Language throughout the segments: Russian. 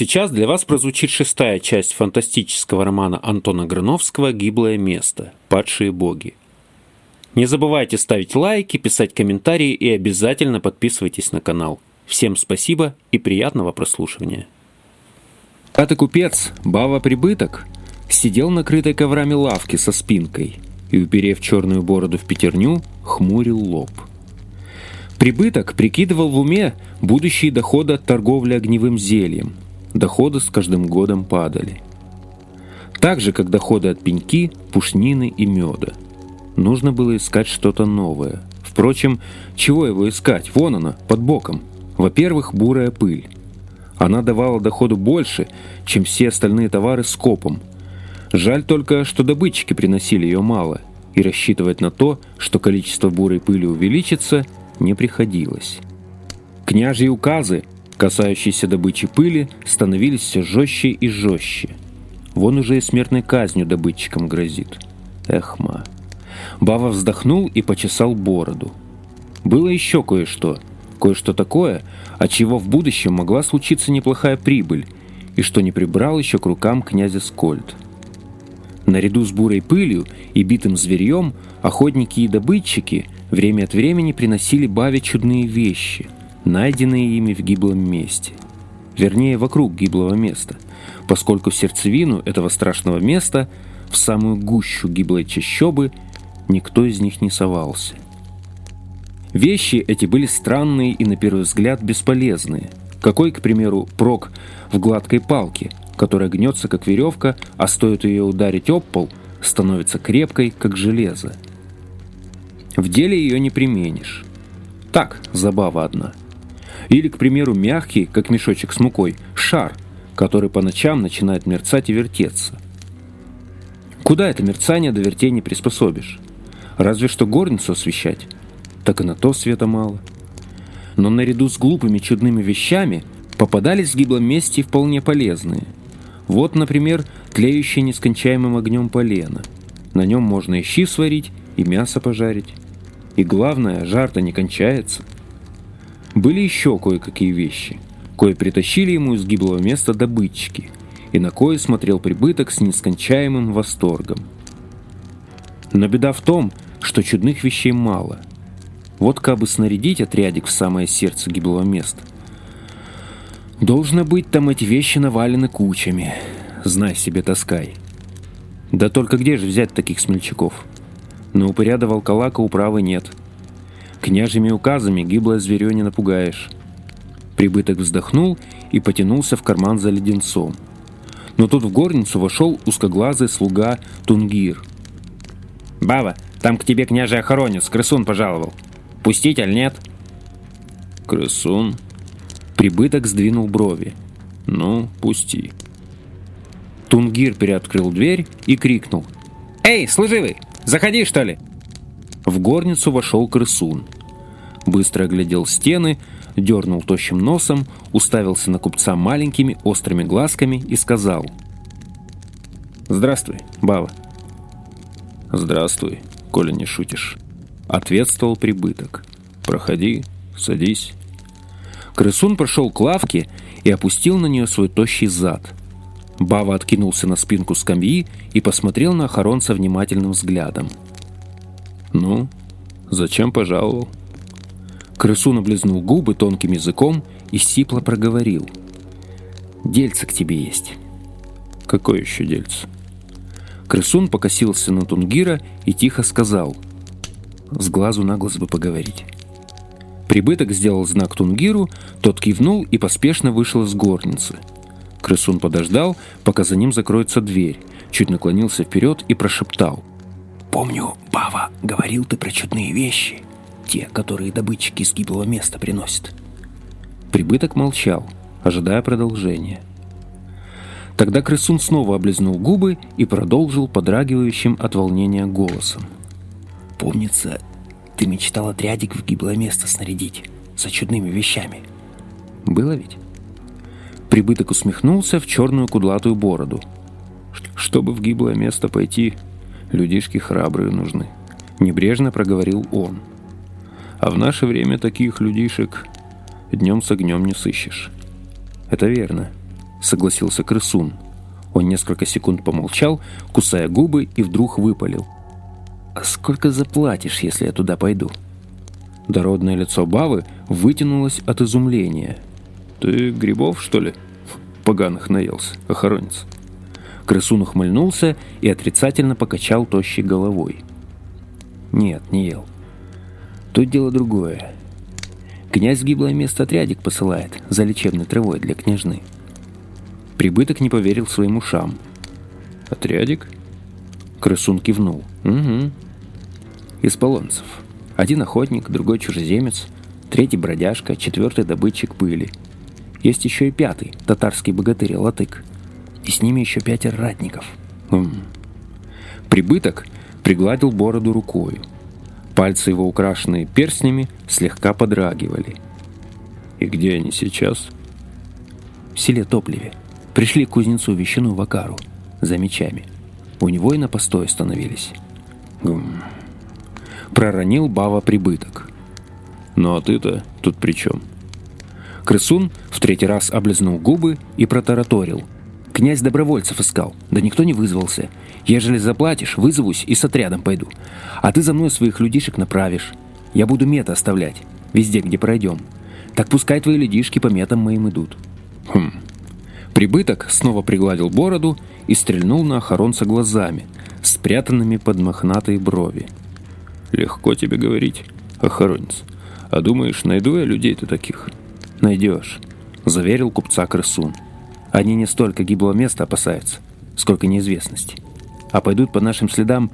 Сейчас для вас прозвучит шестая часть фантастического романа Антона Грановского «Гиблое место. Падшие боги». Не забывайте ставить лайки, писать комментарии и обязательно подписывайтесь на канал. Всем спасибо и приятного прослушивания. Пятый купец, Бава Прибыток, сидел на крытой коврами лавки со спинкой и, уперев черную бороду в пятерню, хмурил лоб. Прибыток прикидывал в уме будущие доходы от торговли огневым зельем. Доходы с каждым годом падали. Так же, как доходы от пеньки, пушнины и меда. Нужно было искать что-то новое. Впрочем, чего его искать? Вон она, под боком. Во-первых, бурая пыль. Она давала доходу больше, чем все остальные товары с копом. Жаль только, что добытчики приносили ее мало, и рассчитывать на то, что количество бурой пыли увеличится, не приходилось. Княжьи указы, касающиеся добычи пыли, становились все жестче и жестче. Вон уже и смертной казнью добытчикам грозит. Эхма. Бава вздохнул и почесал бороду. Было еще кое-что – Кое-что такое, от чего в будущем могла случиться неплохая прибыль, и что не прибрал еще к рукам князя Скольд. Наряду с бурой пылью и битым зверьем охотники и добытчики время от времени приносили Баве чудные вещи, найденные ими в гиблом месте. Вернее, вокруг гиблого места, поскольку сердцевину этого страшного места, в самую гущу гиблой чащобы, никто из них не совался – Вещи эти были странные и на первый взгляд бесполезные. Какой, к примеру, прок в гладкой палке, которая гнется как веревка, а стоит ее ударить об пол, становится крепкой, как железо. В деле ее не применишь. Так, забава одна. Или, к примеру, мягкий, как мешочек с мукой, шар, который по ночам начинает мерцать и вертеться. Куда это мерцание до вертения приспособишь? Разве что горницу освещать так и на то света мало. Но наряду с глупыми чудными вещами попадались в гиблом месте вполне полезные. Вот, например, тлеющее нескончаемым огнем полено. На нем можно и щи сварить, и мясо пожарить. И главное, жар-то не кончается. Были еще кое-какие вещи, кое притащили ему из гиблого места добытчики, и на кое смотрел прибыток с нескончаемым восторгом. Но беда в том, что чудных вещей мало – вот как бы снарядить отрядик в самое сердце гиблого места. Должно быть, там эти вещи навалены кучами. Знай себе, таскай. Да только где же взять таких смельчаков? На упыря до волколака управы нет. Княжьими указами гиблое зверё не напугаешь. Прибыток вздохнул и потянулся в карман за леденцом. Но тут в горницу вошел узкоглазый слуга Тунгир. «Баба, там к тебе княжий охоронец, крысун пожаловал», Пустить, аль нет?» «Крысун?» Прибыток сдвинул брови. «Ну, пусти». Тунгир переоткрыл дверь и крикнул. «Эй, служивый, заходи, что ли?» В горницу вошел крысун. Быстро оглядел стены, дернул тощим носом, уставился на купца маленькими острыми глазками и сказал. «Здравствуй, Бава». «Здравствуй, коли не шутишь». Ответствовал прибыток. «Проходи, садись». Крысун прошел к лавке и опустил на нее свой тощий зад. Бава откинулся на спинку скамьи и посмотрел на охоронца внимательным взглядом. «Ну, зачем пожаловал?» Крысун облизнул губы тонким языком и сипло проговорил. «Дельце к тебе есть». «Какое еще дельце?» Крысун покосился на Тунгира и тихо сказал – с глазу на глаз бы поговорить. Прибыток сделал знак Тунгиру, тот кивнул и поспешно вышел из горницы. Крысун подождал, пока за ним закроется дверь, чуть наклонился вперед и прошептал. «Помню, Бава, говорил ты про чудные вещи, те, которые добытчики из гиблого места приносят». Прибыток молчал, ожидая продолжения. Тогда крысун снова облизнул губы и продолжил подрагивающим от волнения голосом. Помнится, ты мечтал отрядик в гиблое место снарядить за чудными вещами. Было ведь? Прибыток усмехнулся в черную кудлатую бороду. Чтобы в гиблое место пойти, людишки храбрые нужны. Небрежно проговорил он. А в наше время таких людишек днем с огнем не сыщешь. Это верно. — согласился крысун. Он несколько секунд помолчал, кусая губы, и вдруг выпалил. «А сколько заплатишь, если я туда пойду?» Дородное лицо Бавы вытянулось от изумления. «Ты грибов, что ли?» «Поганых наелся, охоронец». Крысун ухмыльнулся и отрицательно покачал тощей головой. «Нет, не ел. Тут дело другое. Князь в гиблое место отрядик посылает за лечебной травой для княжны». Прибыток не поверил своим ушам. «Отрядик?» Крысун кивнул. «Угу. Из полонцев. Один охотник, другой чужеземец, третий бродяжка, четвертый добытчик пыли. Есть еще и пятый, татарский богатырь Латык и с ними еще пятеро ратников. Хм. Прибыток пригладил бороду рукою. Пальцы его, украшенные перстнями, слегка подрагивали. «И где они сейчас?» «В селе Топливе. Пришли к кузнецу Вещину Вакару за мечами. У него и на постой остановились». Гм. Проронил Бава прибыток. «Ну а ты-то тут при чем?» Крысун в третий раз облизнул губы и протараторил – Князь добровольцев искал, да никто не вызвался. Ежели заплатишь, вызовусь и с отрядом пойду. А ты за мной своих людишек направишь. Я буду мета оставлять, везде, где пройдем. Так пускай твои людишки по метам моим идут». «Хм». Прибыток снова пригладил бороду и стрельнул на охоронца глазами, спрятанными под мохнатые брови. «Легко тебе говорить, охоронец. А думаешь, найду я людей-то таких?» «Найдешь», — заверил купца крысун. Они не столько гиблого места опасаются, сколько неизвестности. А пойдут по нашим следам,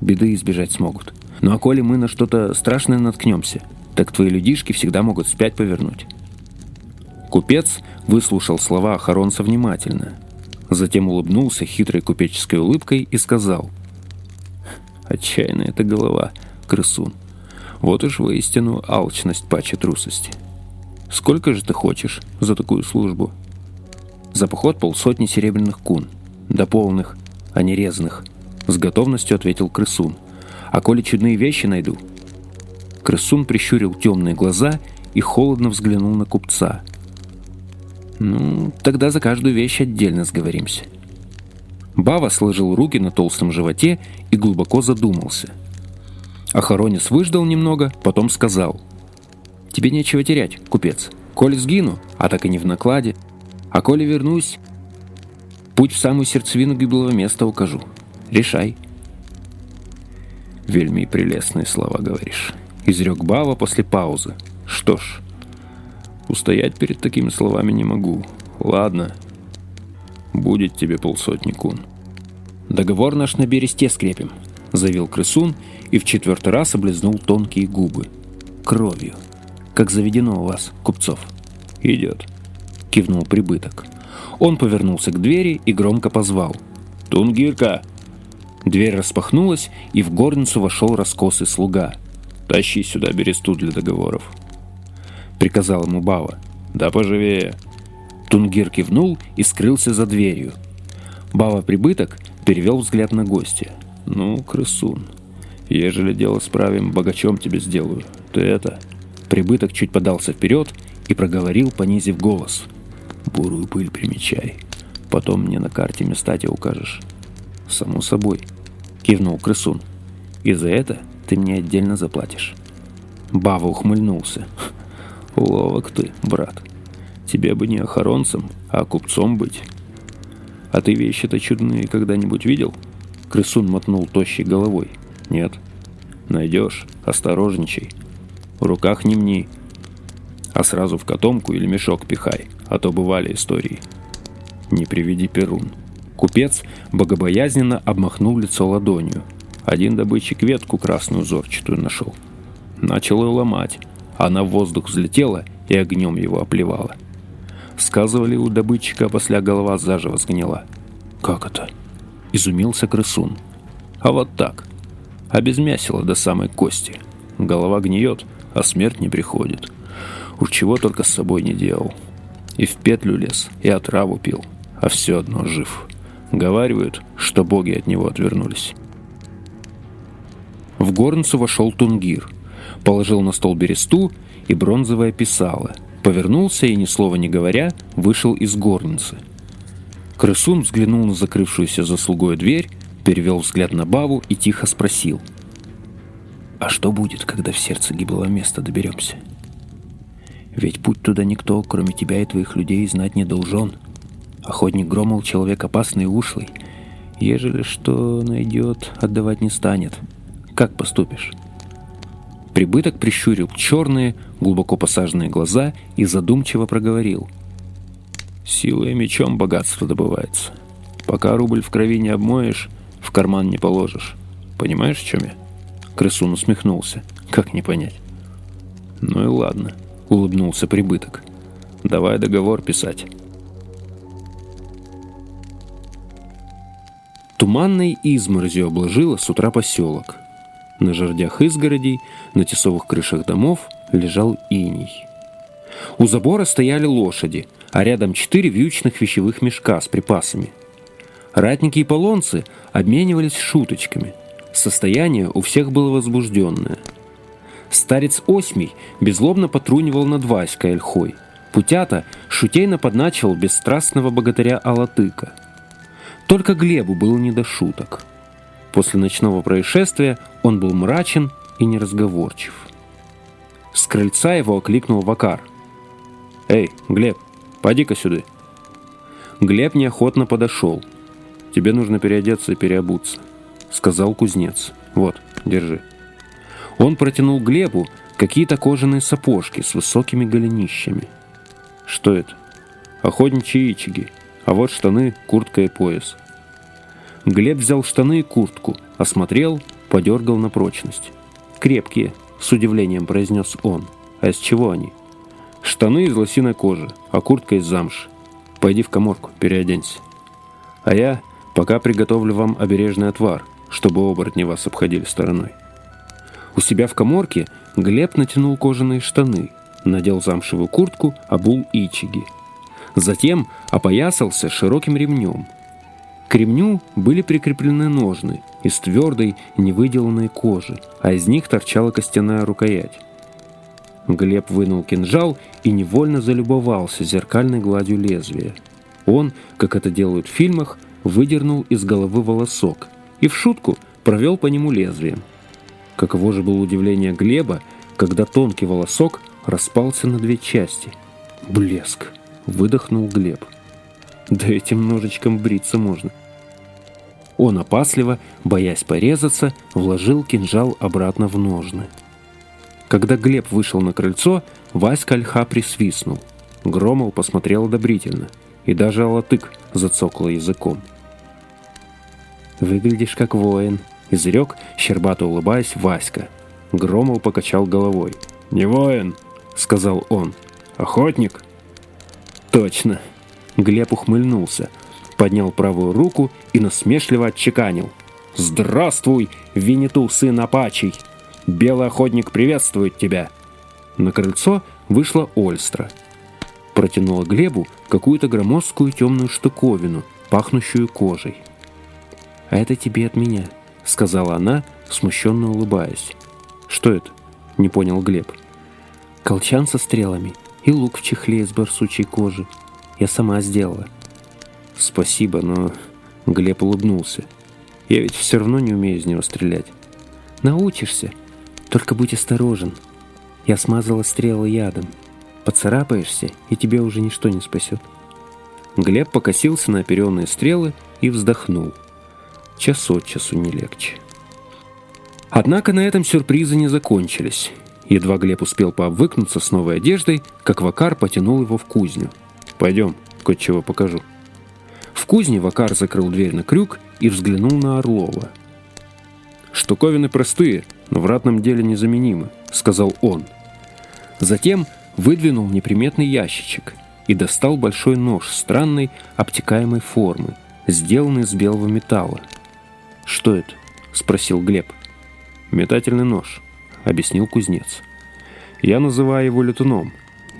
беды избежать смогут. Ну а коли мы на что-то страшное наткнемся, так твои людишки всегда могут спять повернуть. Купец выслушал слова Ахаронца внимательно. Затем улыбнулся хитрой купеческой улыбкой и сказал. «Отчаянная эта голова, крысун. Вот уж воистину алчность паче трусости. Сколько же ты хочешь за такую службу?» За поход полсотни серебряных кун. До полных, а не резных. С готовностью ответил крысун. А коли чудные вещи найду? Крысун прищурил темные глаза и холодно взглянул на купца. Ну, тогда за каждую вещь отдельно сговоримся. Бава сложил руки на толстом животе и глубоко задумался. Охоронец выждал немного, потом сказал. «Тебе нечего терять, купец. Коль сгину, а так и не в накладе, а коли вернусь, путь в самую сердцевину гиблого места укажу. Решай. Вельми прелестные слова говоришь. Изрек Бава после паузы. Что ж, устоять перед такими словами не могу. Ладно, будет тебе полсотни кун. Договор наш на бересте скрепим, заявил крысун и в четвертый раз облизнул тонкие губы. Кровью, как заведено у вас, купцов. Идет кивнул прибыток. Он повернулся к двери и громко позвал. «Тунгирка!» Дверь распахнулась, и в горницу вошел раскосый слуга. «Тащи сюда бересту для договоров», — приказал ему Бава. «Да поживее». Тунгир кивнул и скрылся за дверью. Бава Прибыток перевел взгляд на гостя. «Ну, крысун, ежели дело справим, богачом тебе сделаю. Ты это...» Прибыток чуть подался вперед и проговорил, понизив голос — Бурую пыль примечай. Потом мне на карте места тебе укажешь. Само собой. Кивнул крысун. И за это ты мне отдельно заплатишь. Бава ухмыльнулся. Ловок ты, брат. Тебе бы не охоронцем, а купцом быть. А ты вещи-то чудные когда-нибудь видел? Крысун мотнул тощей головой. Нет. Найдешь, осторожничай. В руках не мни, а сразу в котомку или мешок пихай а то бывали истории. Не приведи Перун. Купец богобоязненно обмахнул лицо ладонью. Один добытчик ветку красную узорчатую нашел. Начал ее ломать. Она в воздух взлетела и огнем его оплевала. Сказывали, у добытчика после голова заживо сгнила. «Как это?» – изумился крысун. «А вот так. Обезмясила до самой кости. Голова гниет, а смерть не приходит. Уж чего только с собой не делал». И в петлю лез, и отраву пил, а все одно жив. Говаривают, что боги от него отвернулись. В горницу вошел Тунгир, положил на стол бересту и бронзовое писало, повернулся и, ни слова не говоря, вышел из горницы. Крысун взглянул на закрывшуюся за слугой дверь, перевел взгляд на Баву и тихо спросил. «А что будет, когда в сердце гиблого места доберемся? Ведь путь туда никто, кроме тебя и твоих людей, знать не должен. Охотник Громол — человек опасный и ушлый. Ежели что найдет, отдавать не станет. Как поступишь?» Прибыток прищурил черные, глубоко посаженные глаза и задумчиво проговорил. «Силой мечом богатство добывается. Пока рубль в крови не обмоешь, в карман не положишь. Понимаешь, в чем я?» Крысун усмехнулся. «Как не понять?» «Ну и ладно», — улыбнулся прибыток. «Давай договор писать». Туманной изморозью обложила с утра поселок — на жердях изгородей, на тесовых крышах домов лежал иней. У забора стояли лошади, а рядом четыре вьючных вещевых мешка с припасами. Ратники и полонцы обменивались шуточками. Состояние у всех было возбужденное. Старец Осьмий беззлобно потрунивал над Васькой ольхой. Путята шутейно подначивал бесстрастного богатыря Алатыка. Только Глебу было не до шуток. После ночного происшествия он был мрачен и неразговорчив. С крыльца его окликнул Вакар. «Эй, Глеб, поди-ка сюда». Глеб неохотно подошел. «Тебе нужно переодеться и переобуться», — сказал кузнец. «Вот, держи». Он протянул Глебу какие-то кожаные сапожки с высокими голенищами. «Что это?» «Охотничьи ичиги, а вот штаны, куртка и пояс». Глеб взял штаны и куртку, осмотрел, подергал на прочность. «Крепкие», — с удивлением произнес он. «А из чего они?» «Штаны из лосиной кожи, а куртка из замши. Пойди в коморку, переоденься. А я пока приготовлю вам обережный отвар, чтобы оборотни вас обходили стороной». У себя в коморке Глеб натянул кожаные штаны, надел замшевую куртку, обул ичиги. Затем опоясался широким ремнем — к ремню были прикреплены ножны из твердой, невыделанной кожи, а из них торчала костяная рукоять. Глеб вынул кинжал и невольно залюбовался зеркальной гладью лезвия. Он, как это делают в фильмах, выдернул из головы волосок и в шутку провел по нему лезвием. Каково же было удивление Глеба, когда тонкий волосок распался на две части. «Блеск!» — выдохнул Глеб. Да этим ножичком бриться можно. Он опасливо, боясь порезаться, вложил кинжал обратно в ножны. Когда Глеб вышел на крыльцо, Васька Ольха присвистнул. Громол посмотрел одобрительно, и даже Алатык зацокал языком. «Выглядишь как воин», — изрек, щербато улыбаясь, Васька. Громол покачал головой. «Не воин», — сказал он. «Охотник?» «Точно», Глеб ухмыльнулся, поднял правую руку и насмешливо отчеканил. «Здравствуй, Винету, сын Апачий! Белый охотник приветствует тебя!» На крыльцо вышла Ольстра. Протянула Глебу какую-то громоздкую темную штуковину, пахнущую кожей. «А это тебе от меня», — сказала она, смущенно улыбаясь. «Что это?» — не понял Глеб. «Колчан со стрелами и лук в чехле из барсучей кожи», я сама сделала. Спасибо, но... Глеб улыбнулся. Я ведь все равно не умею из него стрелять. Научишься. Только будь осторожен. Я смазала стрелы ядом. Поцарапаешься, и тебе уже ничто не спасет. Глеб покосился на оперенные стрелы и вздохнул. Час от часу не легче. Однако на этом сюрпризы не закончились. Едва Глеб успел пообвыкнуться с новой одеждой, как Вакар потянул его в кузню. Пойдем, кое-чего покажу. В кузне Вакар закрыл дверь на крюк и взглянул на Орлова. «Штуковины простые, но в ратном деле незаменимы», — сказал он. Затем выдвинул неприметный ящичек и достал большой нож странной обтекаемой формы, сделанный из белого металла. «Что это?» — спросил Глеб. «Метательный нож», — объяснил кузнец. «Я называю его летуном.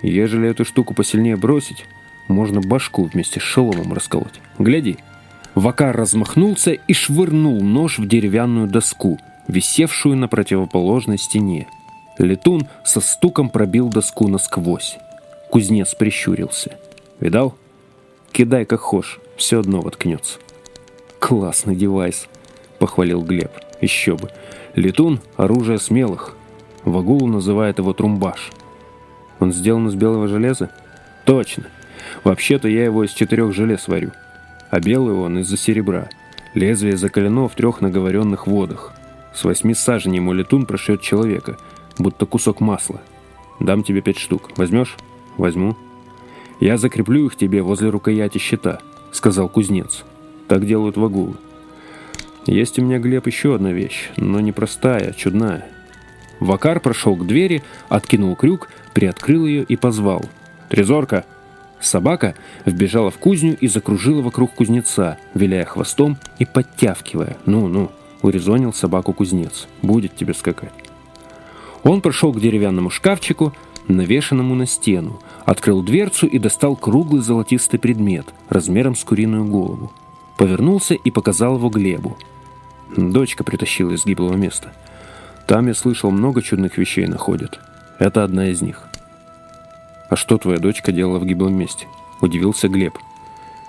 Ежели эту штуку посильнее бросить, можно башку вместе с шеломом расколоть. Гляди. Вакар размахнулся и швырнул нож в деревянную доску, висевшую на противоположной стене. Летун со стуком пробил доску насквозь. Кузнец прищурился. «Видал? Кидай как хошь, Все одно воткнется. «Классный девайс», — похвалил Глеб. «Еще бы. Летун — оружие смелых. Вагулу называет его трумбаш. Он сделан из белого железа? Точно. Вообще-то я его из четырех желез варю. А белый он из-за серебра. Лезвие закалено в трех наговоренных водах. С восьми саженей мой летун прошьет человека, будто кусок масла. Дам тебе пять штук. Возьмешь? Возьму. Я закреплю их тебе возле рукояти щита, сказал кузнец. Так делают вагулы. Есть у меня, Глеб, еще одна вещь, но не простая, чудная. Вакар прошел к двери, откинул крюк, приоткрыл ее и позвал. «Трезорка!» Собака вбежала в кузню и закружила вокруг кузнеца, виляя хвостом и подтявкивая. «Ну-ну», — урезонил собаку кузнец, — «будет тебе скакать». Он прошел к деревянному шкафчику, навешенному на стену, открыл дверцу и достал круглый золотистый предмет размером с куриную голову. Повернулся и показал его Глебу. Дочка притащила из гиблого места. Там, я слышал, много чудных вещей находят. Это одна из них. «А что твоя дочка делала в гиблом месте?» Удивился Глеб.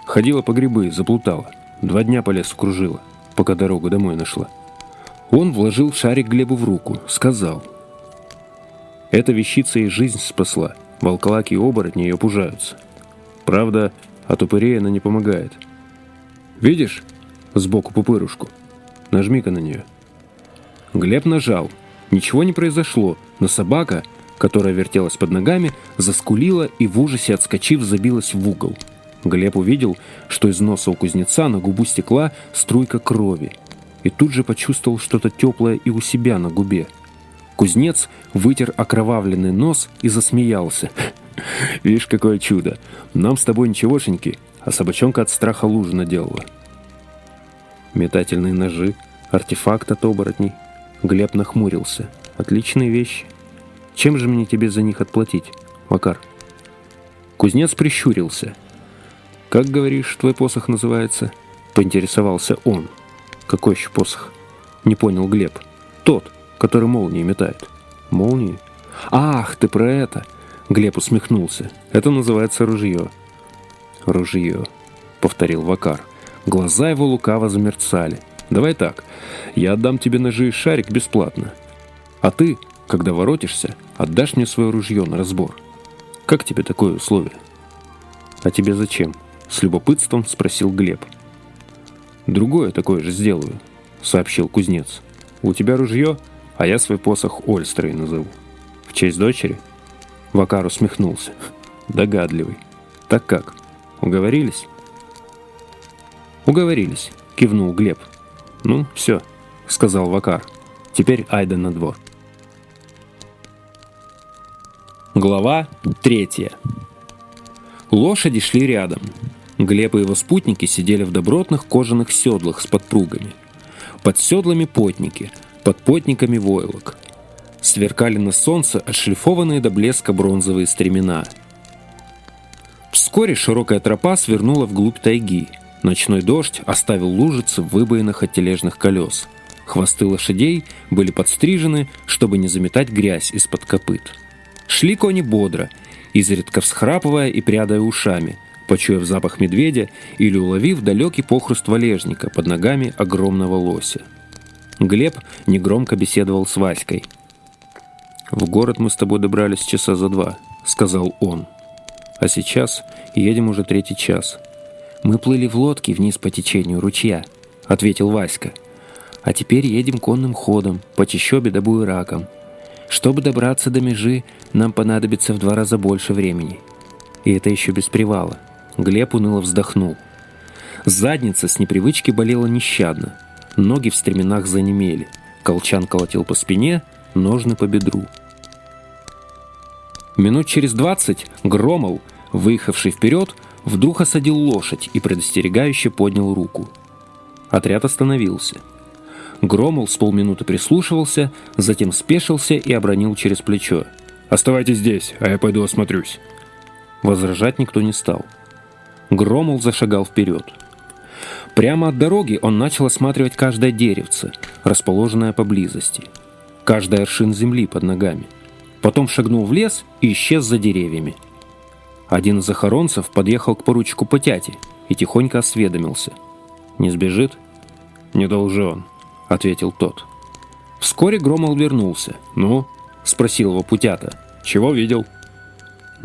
Ходила по грибы, заплутала. Два дня по лесу кружила, пока дорогу домой нашла. Он вложил шарик Глебу в руку, сказал. «Эта вещица ей жизнь спасла. Волколаки и оборотни ее пужаются. Правда, от упырей она не помогает. Видишь сбоку пупырушку? Нажми-ка на нее». Глеб нажал. Ничего не произошло, но собака, которая вертелась под ногами, заскулила и в ужасе отскочив забилась в угол. Глеб увидел, что из носа у кузнеца на губу стекла струйка крови. И тут же почувствовал что-то теплое и у себя на губе. Кузнец вытер окровавленный нос и засмеялся. «Видишь, какое чудо! Нам с тобой ничегошеньки, а собачонка от страха лужу наделала». Метательные ножи, артефакт от оборотней. Глеб нахмурился. «Отличные вещи. Чем же мне тебе за них отплатить, Макар?» Кузнец прищурился. «Как, говоришь, твой посох называется?» Поинтересовался он. «Какой еще посох?» Не понял Глеб. «Тот, который молнии метает». «Молнии?» «Ах, ты про это!» Глеб усмехнулся. «Это называется ружье». «Ружье», — повторил Вакар. Глаза его лукаво замерцали. «Давай так, я отдам тебе ножи и шарик бесплатно. А ты, когда воротишься, отдашь мне свое ружье на разбор. Как тебе такое условие?» «А тебе зачем?» — с любопытством спросил Глеб. «Другое такое же сделаю», — сообщил кузнец. «У тебя ружье, а я свой посох Ольстрой назову. В честь дочери?» Вакар усмехнулся. «Догадливый. Так как, уговорились?» «Уговорились», — кивнул Глеб. «Ну, все», — сказал Вакар. «Теперь Айда на двор». Глава третья. Лошади шли рядом. Глеб и его спутники сидели в добротных кожаных седлах с подпругами. Под седлами потники, под потниками войлок. Сверкали на солнце отшлифованные до блеска бронзовые стремена. Вскоре широкая тропа свернула вглубь тайги. Ночной дождь оставил лужицы в выбоинах от тележных колес. Хвосты лошадей были подстрижены, чтобы не заметать грязь из-под копыт. Шли кони бодро, изредка всхрапывая и прядая ушами, почуяв запах медведя или уловив далекий похруст валежника под ногами огромного лося. Глеб негромко беседовал с Васькой. «В город мы с тобой добрались часа за два», — сказал он. «А сейчас едем уже третий час». «Мы плыли в лодке вниз по течению ручья», — ответил Васька. «А теперь едем конным ходом, по чащобе до буеракам. Чтобы добраться до межи, нам понадобится в два раза больше времени. И это еще без привала. Глеб уныло вздохнул. Задница с непривычки болела нещадно. Ноги в стременах занемели. Колчан колотил по спине, ножны по бедру. Минут через двадцать Громов, выехавший вперед, вдруг осадил лошадь и предостерегающе поднял руку. Отряд остановился. Громол с полминуты прислушивался, затем спешился и обронил через плечо. «Оставайтесь здесь, а я пойду осмотрюсь». Возражать никто не стал. Громол зашагал вперед. Прямо от дороги он начал осматривать каждое деревце, расположенное поблизости. Каждый аршин земли под ногами. Потом шагнул в лес и исчез за деревьями. Один из охоронцев подъехал к поручику Потяти и тихонько осведомился. «Не сбежит?» «Не должен», — ответил тот. Вскоре Громол вернулся. «Ну?» — спросил его Путята. «Чего видел?»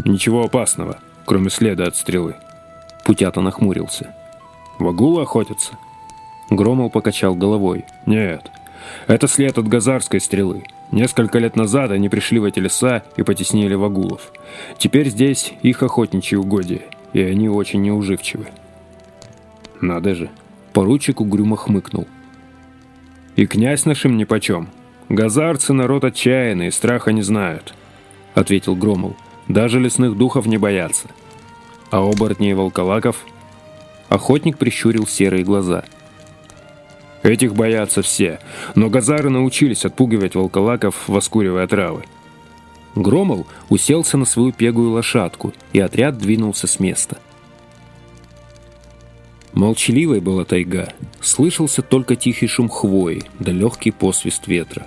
«Ничего опасного, кроме следа от стрелы». Путята нахмурился. «Вагулы охотятся?» Громол покачал головой. «Нет, это след от газарской стрелы. Несколько лет назад они пришли в эти леса и потеснили вагулов. Теперь здесь их охотничьи угодья, и они очень неуживчивы». «Надо же!» Поручик угрюмо хмыкнул. «И князь нашим нипочем. Газарцы народ отчаянный, страха не знают», — ответил Громол. «Даже лесных духов не боятся. А оборотней волколаков?» Охотник прищурил серые глаза. «Этих боятся все, но газары научились отпугивать волколаков, воскуривая травы». Громол уселся на свою пегую лошадку, и отряд двинулся с места. Молчаливой была тайга. Слышался только тихий шум хвои, да легкий посвист ветра.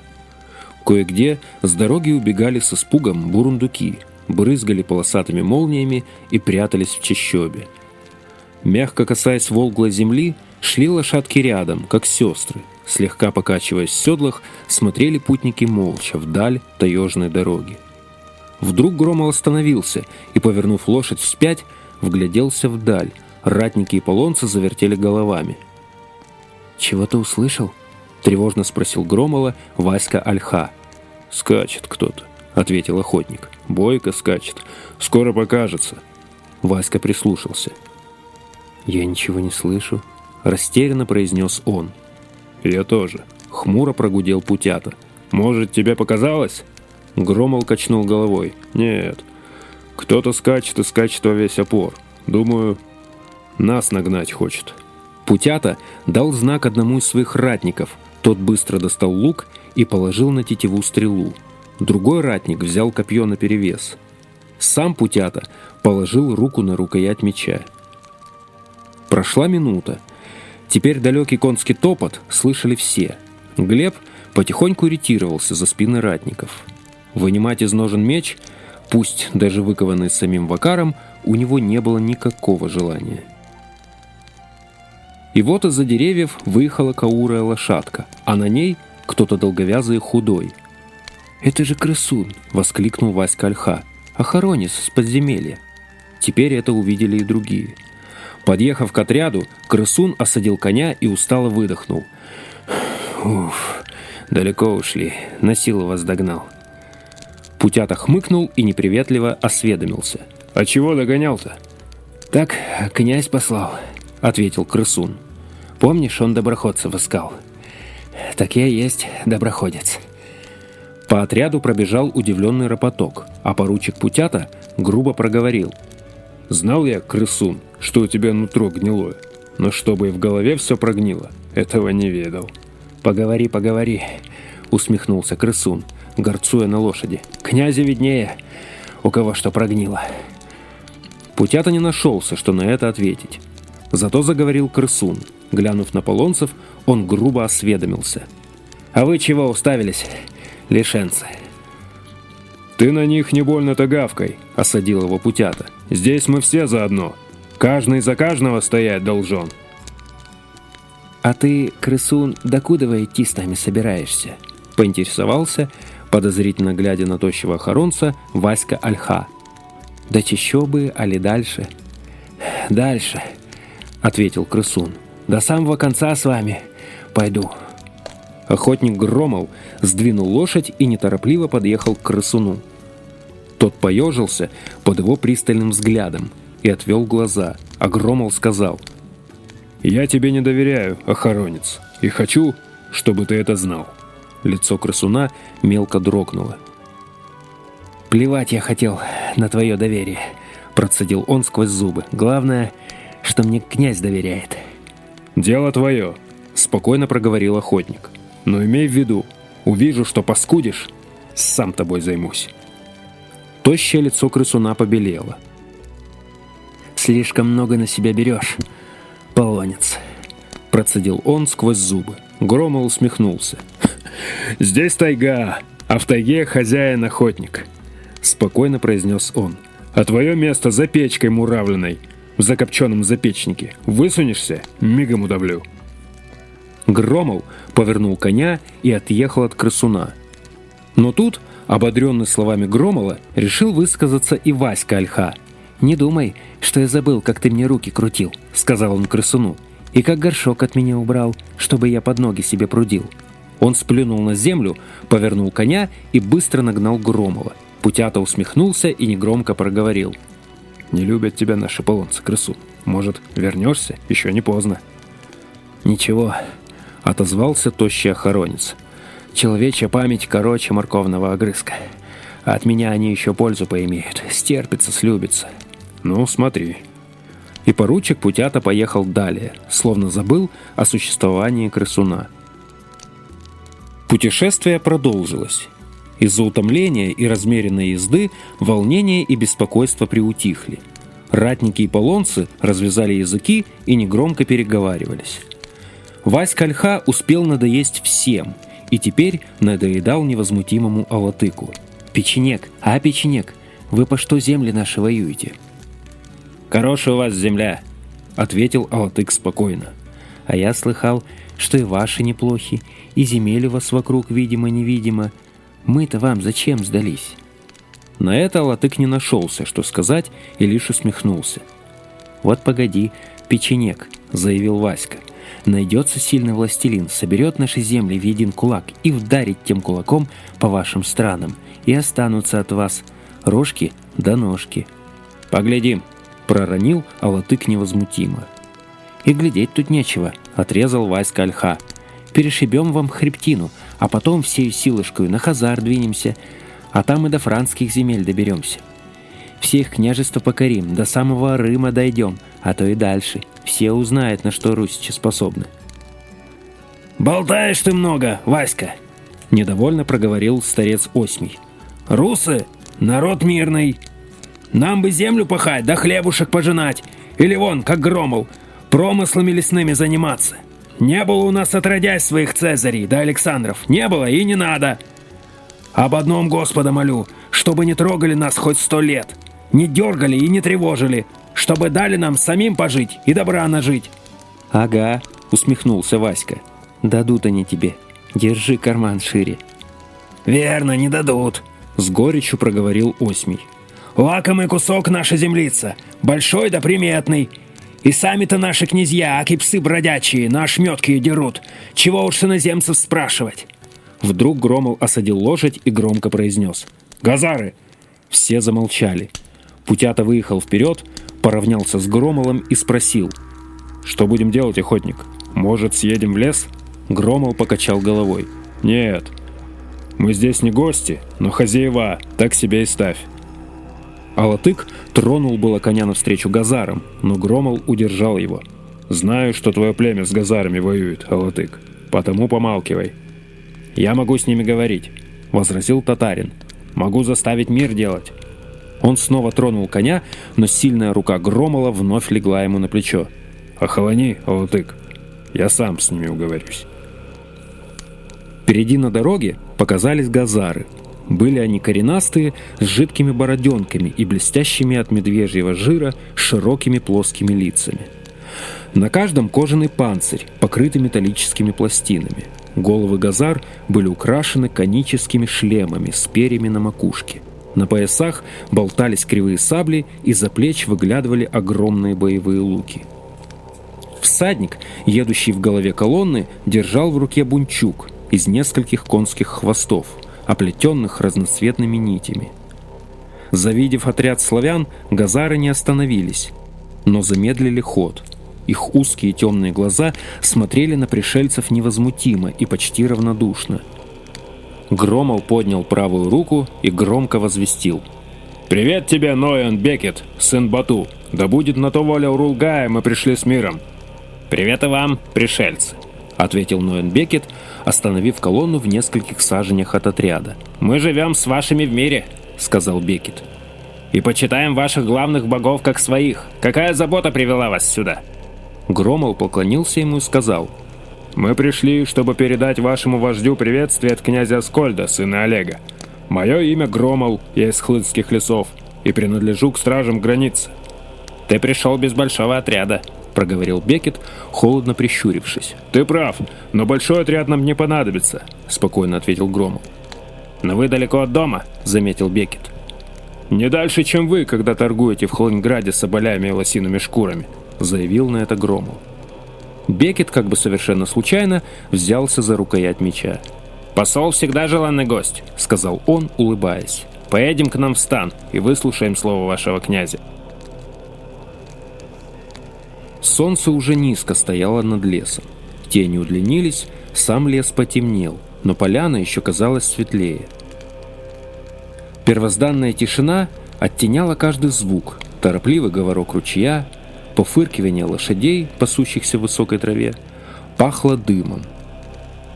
Кое-где с дороги убегали с испугом бурундуки, брызгали полосатыми молниями и прятались в чащобе. Мягко касаясь волглой земли, шли лошадки рядом, как сестры. Слегка покачиваясь в седлах, смотрели путники молча вдаль таежной дороги. Вдруг Громол остановился и, повернув лошадь вспять, вгляделся вдаль. Ратники и полонцы завертели головами. «Чего ты услышал?» — тревожно спросил Громола Васька Альха. «Скачет кто-то», — ответил охотник. «Бойко скачет. Скоро покажется». Васька прислушался. «Я ничего не слышу», — растерянно произнес он. «Я тоже», — хмуро прогудел Путята. «Может, тебе показалось?» Громол качнул головой. «Нет. Кто-то скачет и скачет во весь опор. Думаю, нас нагнать хочет». Путята дал знак одному из своих ратников. Тот быстро достал лук и положил на тетиву стрелу. Другой ратник взял копье наперевес. Сам Путята положил руку на рукоять меча. Прошла минута. Теперь далекий конский топот слышали все. Глеб потихоньку ретировался за спины ратников. Вынимать из ножен меч, пусть даже выкованный самим Вакаром, у него не было никакого желания. И вот из-за деревьев выехала каурая лошадка, а на ней кто-то долговязый и худой. «Это же крысун!» — воскликнул Васька Альха. «Охоронец с подземелья!» Теперь это увидели и другие. Подъехав к отряду, крысун осадил коня и устало выдохнул. «Уф, далеко ушли, на силу вас догнал». Путята хмыкнул и неприветливо осведомился. «А чего догонял-то?» «Так князь послал», — ответил крысун. Помнишь, он доброходцев искал? Так я есть доброходец. По отряду пробежал удивленный ропоток, а поручик Путята грубо проговорил. «Знал я, крысун, что у тебя нутро гнилое, но чтобы и в голове все прогнило, этого не ведал». «Поговори, поговори», — усмехнулся крысун, горцуя на лошади. «Князю виднее, у кого что прогнило». Путята не нашелся, что на это ответить. Зато заговорил крысун — Глянув на полонцев, он грубо осведомился. «А вы чего уставились, лишенцы?» «Ты на них не больно-то гавкой», — осадил его Путята. «Здесь мы все заодно. Каждый за каждого стоять должен». «А ты, крысун, докуда идти с нами собираешься?» — поинтересовался, подозрительно глядя на тощего охоронца, Васька Альха. «Да чищобы, али дальше?» «Дальше», — ответил крысун. До самого конца с вами пойду». Охотник Громов сдвинул лошадь и неторопливо подъехал к крысуну. Тот поежился под его пристальным взглядом и отвел глаза, а Громов сказал, «Я тебе не доверяю, охоронец, и хочу, чтобы ты это знал». Лицо крысуна мелко дрогнуло. «Плевать я хотел на твое доверие», — процедил он сквозь зубы. «Главное, что мне князь доверяет». «Дело твое», — спокойно проговорил охотник. «Но имей в виду, увижу, что паскудишь, сам тобой займусь». Тощее лицо крысуна побелело. «Слишком много на себя берешь, полонец», — процедил он сквозь зубы. Громол усмехнулся. «Здесь тайга, а в тайге хозяин-охотник», — спокойно произнес он. «А твое место за печкой муравленной. в закопченном запечнике. Высунешься, мигом удавлю». Громол повернул коня и отъехал от крысуна. Но тут, ободренный словами Громола, решил высказаться и Васька Альха. «Не думай, что я забыл, как ты мне руки крутил», — сказал он крысуну, «и как горшок от меня убрал, чтобы я под ноги себе прудил». Он сплюнул на землю, повернул коня и быстро нагнал Громова. Путята усмехнулся и негромко проговорил. «Не любят тебя наши полонцы, крысу. Может, вернешься? Еще не поздно». «Ничего, отозвался тощий охоронец. Человечья память короче морковного огрызка. от меня они еще пользу поимеют. Стерпится, слюбится. Ну, смотри. И поручик Путята поехал далее, словно забыл о существовании крысуна. Путешествие продолжилось. Из-за утомления и размеренной езды волнение и беспокойство приутихли. Ратники и полонцы развязали языки и негромко переговаривались. Васька Ольха успел надоесть всем, и теперь надоедал невозмутимому Алатыку. «Печенек, а, печенек, вы по что земли наши воюете?» «Хорошая у вас земля», — ответил Алатык спокойно. «А я слыхал, что и ваши неплохи, и земель у вас вокруг видимо-невидимо. Мы-то вам зачем сдались?» На это Алатык не нашелся, что сказать, и лишь усмехнулся. «Вот погоди, печенек», — заявил Васька. Найдется сильный властелин, соберет наши земли в един кулак и вдарит тем кулаком по вашим странам, и останутся от вас рожки да ножки. «Поглядим», — проронил Алатык невозмутимо. «И глядеть тут нечего», — отрезал Васька Альха. «Перешибем вам хребтину, а потом всей силушкой на Хазар двинемся, а там и до франских земель доберемся. Всех княжества покорим, до самого Рыма дойдем, а то и дальше. Все узнают, на что русичи способны. «Болтаешь ты много, Васька!» Недовольно проговорил старец Осьмий. «Русы — народ мирный. Нам бы землю пахать, да хлебушек пожинать. Или вон, как Громол, промыслами лесными заниматься. Не было у нас отродясь своих Цезарей да Александров. Не было и не надо. Об одном Господа молю, чтобы не трогали нас хоть сто лет. Не дергали и не тревожили, чтобы дали нам самим пожить и добра нажить». «Ага», — усмехнулся Васька. «Дадут они тебе. Держи карман шире». «Верно, не дадут», — с горечью проговорил Осмий. «Лакомый кусок наша землица, большой да приметный. И сами-то наши князья, аки псы бродячие, на ошметки дерут. Чего уж иноземцев спрашивать?» Вдруг Громол осадил лошадь и громко произнес. «Газары!» Все замолчали. Путята выехал вперед, поравнялся с Громолом и спросил. «Что будем делать, охотник? Может, съедем в лес?» Громол покачал головой. «Нет. Мы здесь не гости, но хозяева, так себе и ставь». Алатык тронул было коня навстречу газарам, но Громол удержал его. «Знаю, что твое племя с газарами воюет, Алатык, потому помалкивай». «Я могу с ними говорить», — возразил татарин. «Могу заставить мир делать. Он снова тронул коня, но сильная рука Громола вновь легла ему на плечо. «Охолони, Алатык, я сам с ними уговорюсь». Впереди на дороге показались газары. Были они коренастые, с жидкими бороденками и блестящими от медвежьего жира широкими плоскими лицами. На каждом кожаный панцирь, покрытый металлическими пластинами. Головы газар были украшены коническими шлемами с перьями на макушке. На поясах болтались кривые сабли, из-за плеч выглядывали огромные боевые луки. Всадник, едущий в голове колонны, держал в руке бунчук из нескольких конских хвостов, оплетенных разноцветными нитями. Завидев отряд славян, газары не остановились, но замедлили ход. Их узкие темные глаза смотрели на пришельцев невозмутимо и почти равнодушно – Громол поднял правую руку и громко возвестил. «Привет тебе, Ноян Бекет, сын Бату! Да будет на то воля Урулгая, мы пришли с миром!» «Привет и вам, пришельцы!» — ответил Ноэн Бекет, остановив колонну в нескольких саженях от отряда. «Мы живем с вашими в мире», — сказал Бекет. «И почитаем ваших главных богов как своих. Какая забота привела вас сюда?» Громол поклонился ему и сказал — мы пришли, чтобы передать вашему вождю приветствие от князя Аскольда, сына Олега. Мое имя Громол, я из Хлыдских лесов, и принадлежу к стражам границы». «Ты пришел без большого отряда», — проговорил Бекет, холодно прищурившись. «Ты прав, но большой отряд нам не понадобится», — спокойно ответил Громов. «Но вы далеко от дома», — заметил Бекет. «Не дальше, чем вы, когда торгуете в Холонграде соболями и лосиными шкурами», — заявил на это Громов. Бекет, как бы совершенно случайно, взялся за рукоять меча. «Посол всегда желанный гость», — сказал он, улыбаясь. «Поедем к нам в стан и выслушаем слово вашего князя». Солнце уже низко стояло над лесом. Тени удлинились, сам лес потемнел, но поляна еще казалась светлее. Первозданная тишина оттеняла каждый звук, торопливый говорок ручья, пофыркивание лошадей, пасущихся в высокой траве, пахло дымом.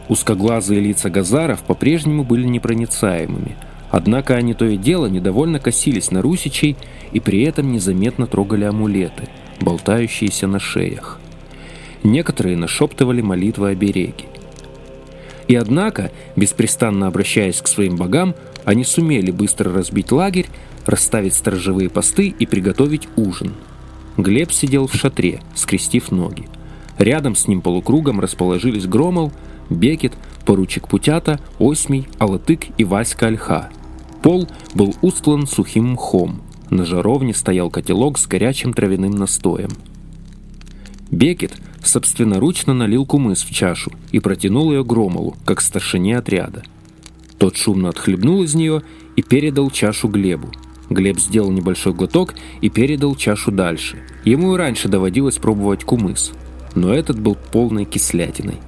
Узкоглазые лица газаров по-прежнему были непроницаемыми, однако они то и дело недовольно косились на русичей и при этом незаметно трогали амулеты – болтающиеся на шеях. Некоторые нашептывали молитвы обереги. И однако, беспрестанно обращаясь к своим богам, они сумели быстро разбить лагерь, расставить сторожевые посты и приготовить ужин. Глеб сидел в шатре, скрестив ноги. Рядом с ним полукругом расположились Громол, Бекет, поручик Путята, Осьмий, Алатык и Васька Ольха. Пол был устлан сухим мхом, на жаровне стоял котелок с горячим травяным настоем. Бекет собственноручно налил кумыс в чашу и протянул ее Громолу, как старшине отряда. Тот шумно отхлебнул из нее и передал чашу Глебу. Глеб сделал небольшой глоток и передал чашу дальше. Ему и раньше доводилось пробовать кумыс, но этот был полной кислятиной.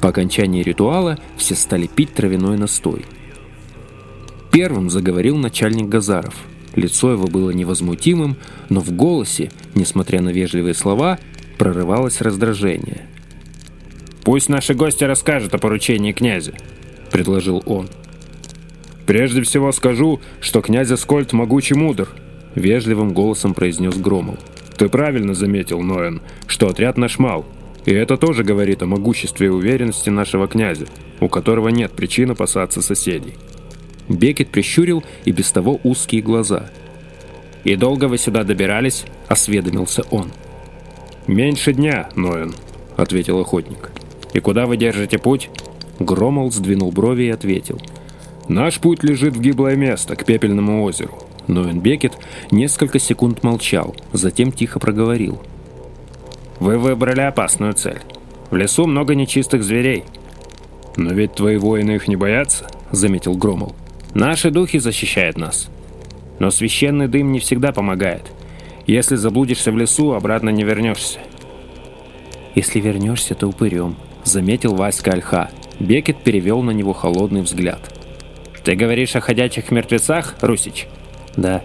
По окончании ритуала все стали пить травяной настой. Первым заговорил начальник Газаров – Лицо его было невозмутимым, но в голосе, несмотря на вежливые слова, прорывалось раздражение. «Пусть наши гости расскажут о поручении князя», — предложил он. «Прежде всего скажу, что князь Аскольд могучий мудр», — вежливым голосом произнес Громов. «Ты правильно заметил, Ноэн, что отряд наш мал, и это тоже говорит о могуществе и уверенности нашего князя, у которого нет причин опасаться соседей». Бекет прищурил и без того узкие глаза. «И долго вы сюда добирались?» — осведомился он. «Меньше дня, Ноэн», — ответил охотник. «И куда вы держите путь?» Громол сдвинул брови и ответил. «Наш путь лежит в гиблое место, к Пепельному озеру». Ноэн Бекет несколько секунд молчал, затем тихо проговорил. «Вы выбрали опасную цель. В лесу много нечистых зверей». «Но ведь твои воины их не боятся», — заметил Громол. Наши духи защищают нас. Но священный дым не всегда помогает. Если заблудишься в лесу, обратно не вернешься. Если вернешься, то упырем, заметил Васька Альха. Бекет перевел на него холодный взгляд. Ты говоришь о ходячих мертвецах, Русич? Да.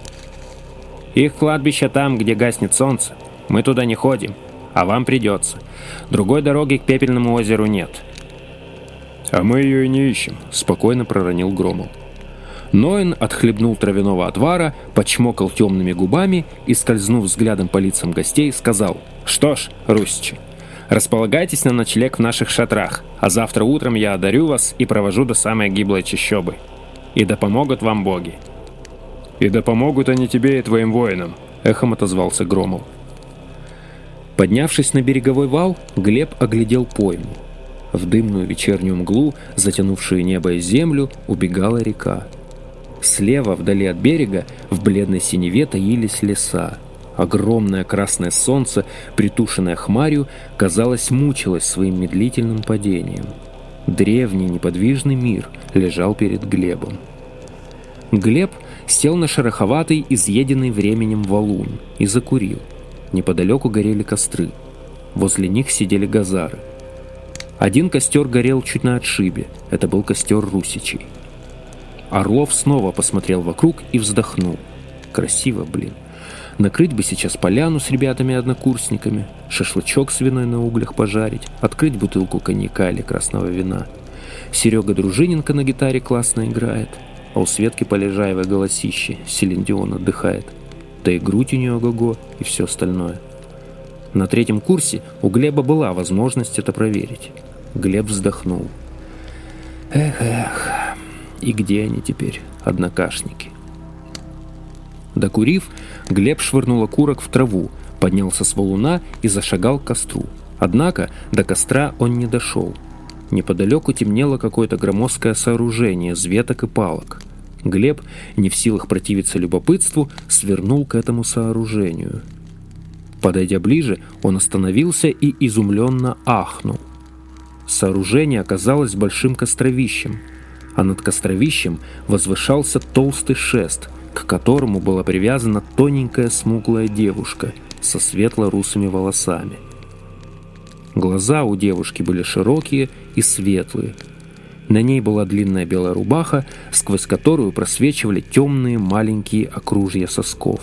Их кладбище там, где гаснет солнце. Мы туда не ходим, а вам придется. Другой дороги к Пепельному озеру нет. А мы ее и не ищем, спокойно проронил Громов. Ноэн отхлебнул травяного отвара, почмокал темными губами и, скользнув взглядом по лицам гостей, сказал «Что ж, русичи, располагайтесь на ночлег в наших шатрах, а завтра утром я одарю вас и провожу до самой гиблой чащобы. И да помогут вам боги». «И да помогут они тебе и твоим воинам», — эхом отозвался Громов. Поднявшись на береговой вал, Глеб оглядел пойму. В дымную вечернюю мглу, затянувшую небо и землю, убегала река. Слева, вдали от берега, в бледной синеве таились леса. Огромное красное солнце, притушенное хмарью, казалось, мучилось своим медлительным падением. Древний неподвижный мир лежал перед Глебом. Глеб сел на шероховатый, изъеденный временем валун и закурил. Неподалеку горели костры. Возле них сидели газары. Один костер горел чуть на отшибе. Это был костер русичей. Орлов снова посмотрел вокруг и вздохнул. Красиво, блин. Накрыть бы сейчас поляну с ребятами-однокурсниками, шашлычок с виной на углях пожарить, открыть бутылку коньяка или красного вина. Серега Дружиненко на гитаре классно играет, а у Светки Полежаевой голосище, Селендион отдыхает. Да и грудь у нее го-го, и все остальное. На третьем курсе у Глеба была возможность это проверить. Глеб вздохнул. Эх, эх... И где они теперь, однокашники? Докурив, Глеб швырнул окурок в траву, поднялся с валуна и зашагал к костру. Однако до костра он не дошел. Неподалеку темнело какое-то громоздкое сооружение из веток и палок. Глеб, не в силах противиться любопытству, свернул к этому сооружению. Подойдя ближе, он остановился и изумленно ахнул. Сооружение оказалось большим костровищем, а над костровищем возвышался толстый шест, к которому была привязана тоненькая смуглая девушка со светло-русыми волосами. Глаза у девушки были широкие и светлые. На ней была длинная белая рубаха, сквозь которую просвечивали темные маленькие окружья сосков.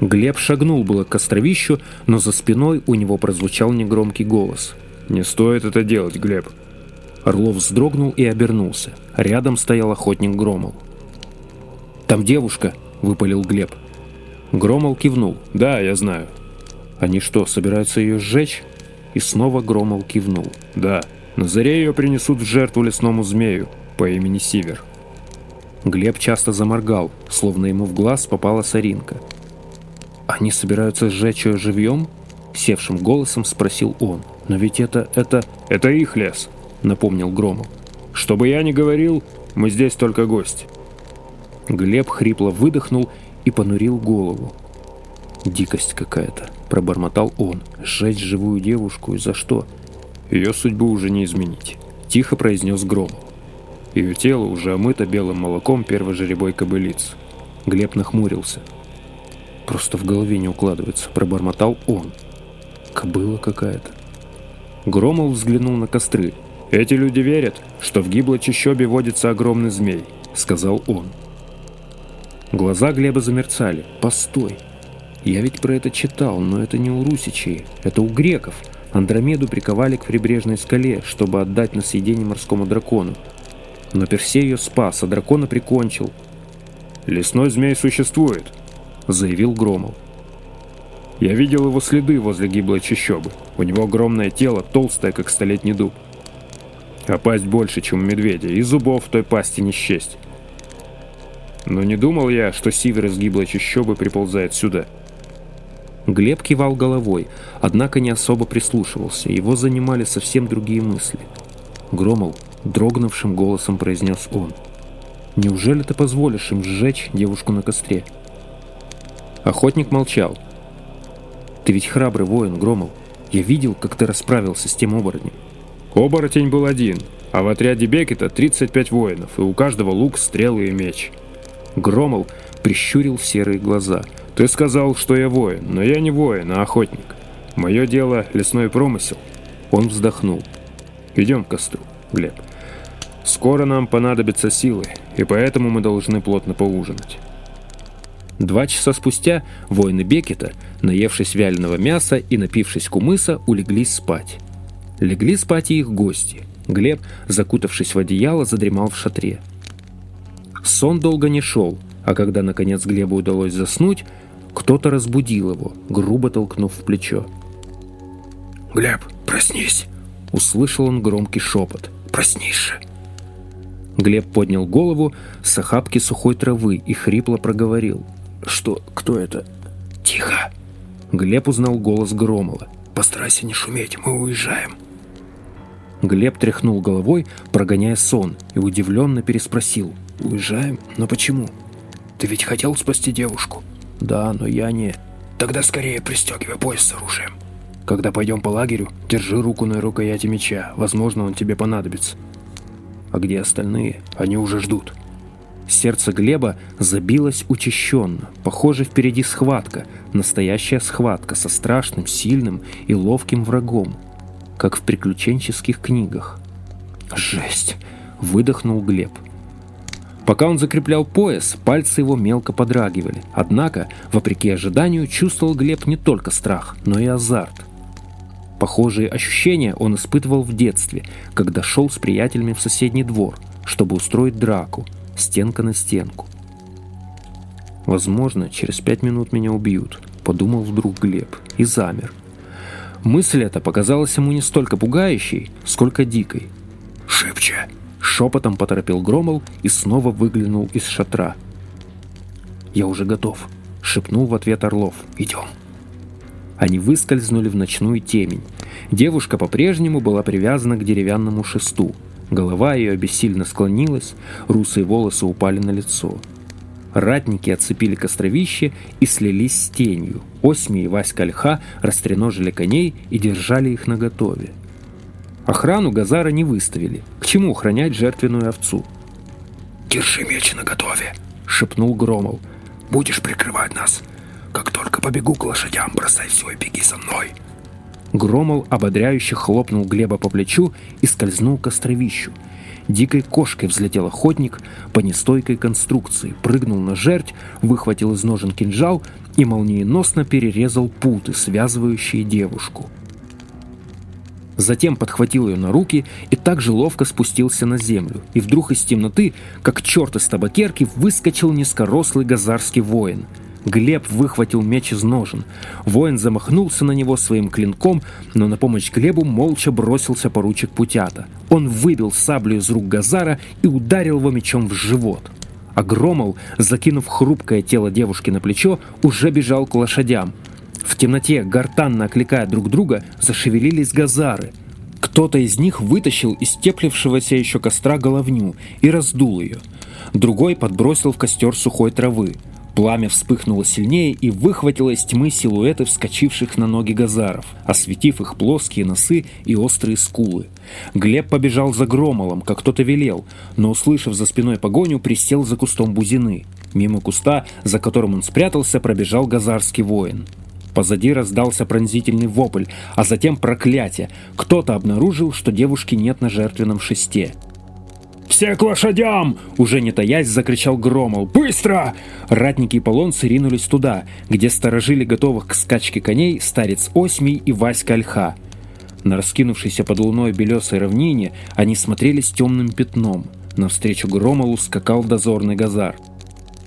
Глеб шагнул было к островищу, но за спиной у него прозвучал негромкий голос. «Не стоит это делать, Глеб». Орлов вздрогнул и обернулся. Рядом стоял охотник Громов. «Там девушка!» — выпалил Глеб. Громол кивнул. «Да, я знаю». «Они что, собираются ее сжечь?» И снова Громол кивнул. «Да, на заре ее принесут в жертву лесному змею по имени Сивер». Глеб часто заморгал, словно ему в глаз попала соринка. «Они собираются сжечь ее живьем?» Севшим голосом спросил он. «Но ведь это... это... это их лес!» Напомнил Громов. «Что бы я ни говорил, мы здесь только гости». Глеб хрипло выдохнул и понурил голову. «Дикость какая-то», — пробормотал он. «Сжечь живую девушку и за что?» «Ее судьбу уже не изменить», — тихо произнес Громов. Ее тело уже омыто белым молоком первой жеребой кобылиц. Глеб нахмурился. Просто в голове не укладывается, пробормотал он. Кобыла какая-то. Громов взглянул на костры. «Эти люди верят, что в гиблой чащобе водится огромный змей», — сказал он. Глаза Глеба замерцали. «Постой! Я ведь про это читал, но это не у русичей, это у греков. Андромеду приковали к прибрежной скале, чтобы отдать на съедение морскому дракону. Но Персей ее спас, а дракона прикончил. «Лесной змей существует», — заявил Громов. «Я видел его следы возле гиблой чащобы. У него огромное тело, толстое, как столетний дуб. А пасть больше, чем у медведя, и зубов в той пасти не счесть. Но не думал я, что Сивер из гиблой чащобы приползает сюда». Глеб кивал головой, однако не особо прислушивался, его занимали совсем другие мысли. Громол дрогнувшим голосом произнес он. «Неужели ты позволишь им сжечь девушку на костре?» Охотник молчал. «Ты ведь храбрый воин, Громол. Я видел, как ты расправился с тем оборотнем». «Оборотень был один, а в отряде Бекета 35 воинов, и у каждого лук, стрелы и меч». Громол прищурил серые глаза – ты сказал, что я воин, но я не воин, а охотник. Мое дело — лесной промысел. Он вздохнул. Идем к костру, Глеб. Скоро нам понадобятся силы, и поэтому мы должны плотно поужинать. Два часа спустя воины Бекета, наевшись вяленого мяса и напившись кумыса, улеглись спать. Легли спать и их гости. Глеб, закутавшись в одеяло, задремал в шатре. Сон долго не шел, а когда, наконец, Глебу удалось заснуть, кто-то разбудил его, грубо толкнув в плечо. «Глеб, проснись!» Услышал он громкий шепот. «Проснись же!» Глеб поднял голову с охапки сухой травы и хрипло проговорил. «Что? Кто это?» «Тихо!» Глеб узнал голос Громова. «Постарайся не шуметь, мы уезжаем!» Глеб тряхнул головой, прогоняя сон, и удивленно переспросил. «Уезжаем? Но почему?» «Ты ведь хотел спасти девушку?» Да, но я не... Тогда скорее пристегивай пояс с оружием. Когда пойдем по лагерю, держи руку на рукояти меча. Возможно, он тебе понадобится. А где остальные? Они уже ждут. Сердце Глеба забилось учащенно. Похоже, впереди схватка. Настоящая схватка со страшным, сильным и ловким врагом. Как в приключенческих книгах. «Жесть!» — выдохнул Глеб. Пока он закреплял пояс, пальцы его мелко подрагивали. Однако, вопреки ожиданию, чувствовал Глеб не только страх, но и азарт. Похожие ощущения он испытывал в детстве, когда шел с приятелями в соседний двор, чтобы устроить драку, стенка на стенку. «Возможно, через пять минут меня убьют», — подумал вдруг Глеб и замер. Мысль эта показалась ему не столько пугающей, сколько дикой. «Шибче!» Шепотом поторопил Громол и снова выглянул из шатра. «Я уже готов», — шепнул в ответ Орлов. «Идем». Они выскользнули в ночную темень. Девушка по-прежнему была привязана к деревянному шесту. Голова ее бессильно склонилась, русые волосы упали на лицо. Ратники отцепили костровище и слились с тенью. Осьми и Васька Ольха растреножили коней и держали их наготове. Охрану Газара не выставили. К чему охранять жертвенную овцу? «Держи меч наготове», — шепнул Громов. «Будешь прикрывать нас. Как только побегу к лошадям, бросай все и беги за мной». Громол ободряюще хлопнул Глеба по плечу и скользнул к островищу. Дикой кошкой взлетел охотник по нестойкой конструкции, прыгнул на жерть, выхватил из ножен кинжал и молниеносно перерезал путы, связывающие девушку. Затем подхватил ее на руки и так же ловко спустился на землю. И вдруг из темноты, как черт из табакерки, выскочил низкорослый газарский воин. Глеб выхватил меч из ножен. Воин замахнулся на него своим клинком, но на помощь Глебу молча бросился поручик Путята. Он выбил саблю из рук Газара и ударил его мечом в живот. А Громол, закинув хрупкое тело девушки на плечо, уже бежал к лошадям. В темноте, гортанно окликая друг друга, зашевелились газары. Кто-то из них вытащил из теплившегося еще костра головню и раздул ее. Другой подбросил в костер сухой травы. Пламя вспыхнуло сильнее и выхватило из тьмы силуэты вскочивших на ноги газаров, осветив их плоские носы и острые скулы. Глеб побежал за Громолом, как кто-то велел, но, услышав за спиной погоню, присел за кустом бузины. Мимо куста, за которым он спрятался, пробежал газарский воин. Позади раздался пронзительный вопль, а затем проклятие. Кто-то обнаружил, что девушки нет на жертвенном шесте. «Все к лошадям!» — уже не таясь закричал Громол. «Быстро!» Ратники и полонцы ринулись туда, где сторожили готовых к скачке коней старец Осьмий и Васька Ольха. На раскинувшейся под луной белесой равнине они с темным пятном. Навстречу Громолу скакал дозорный газар.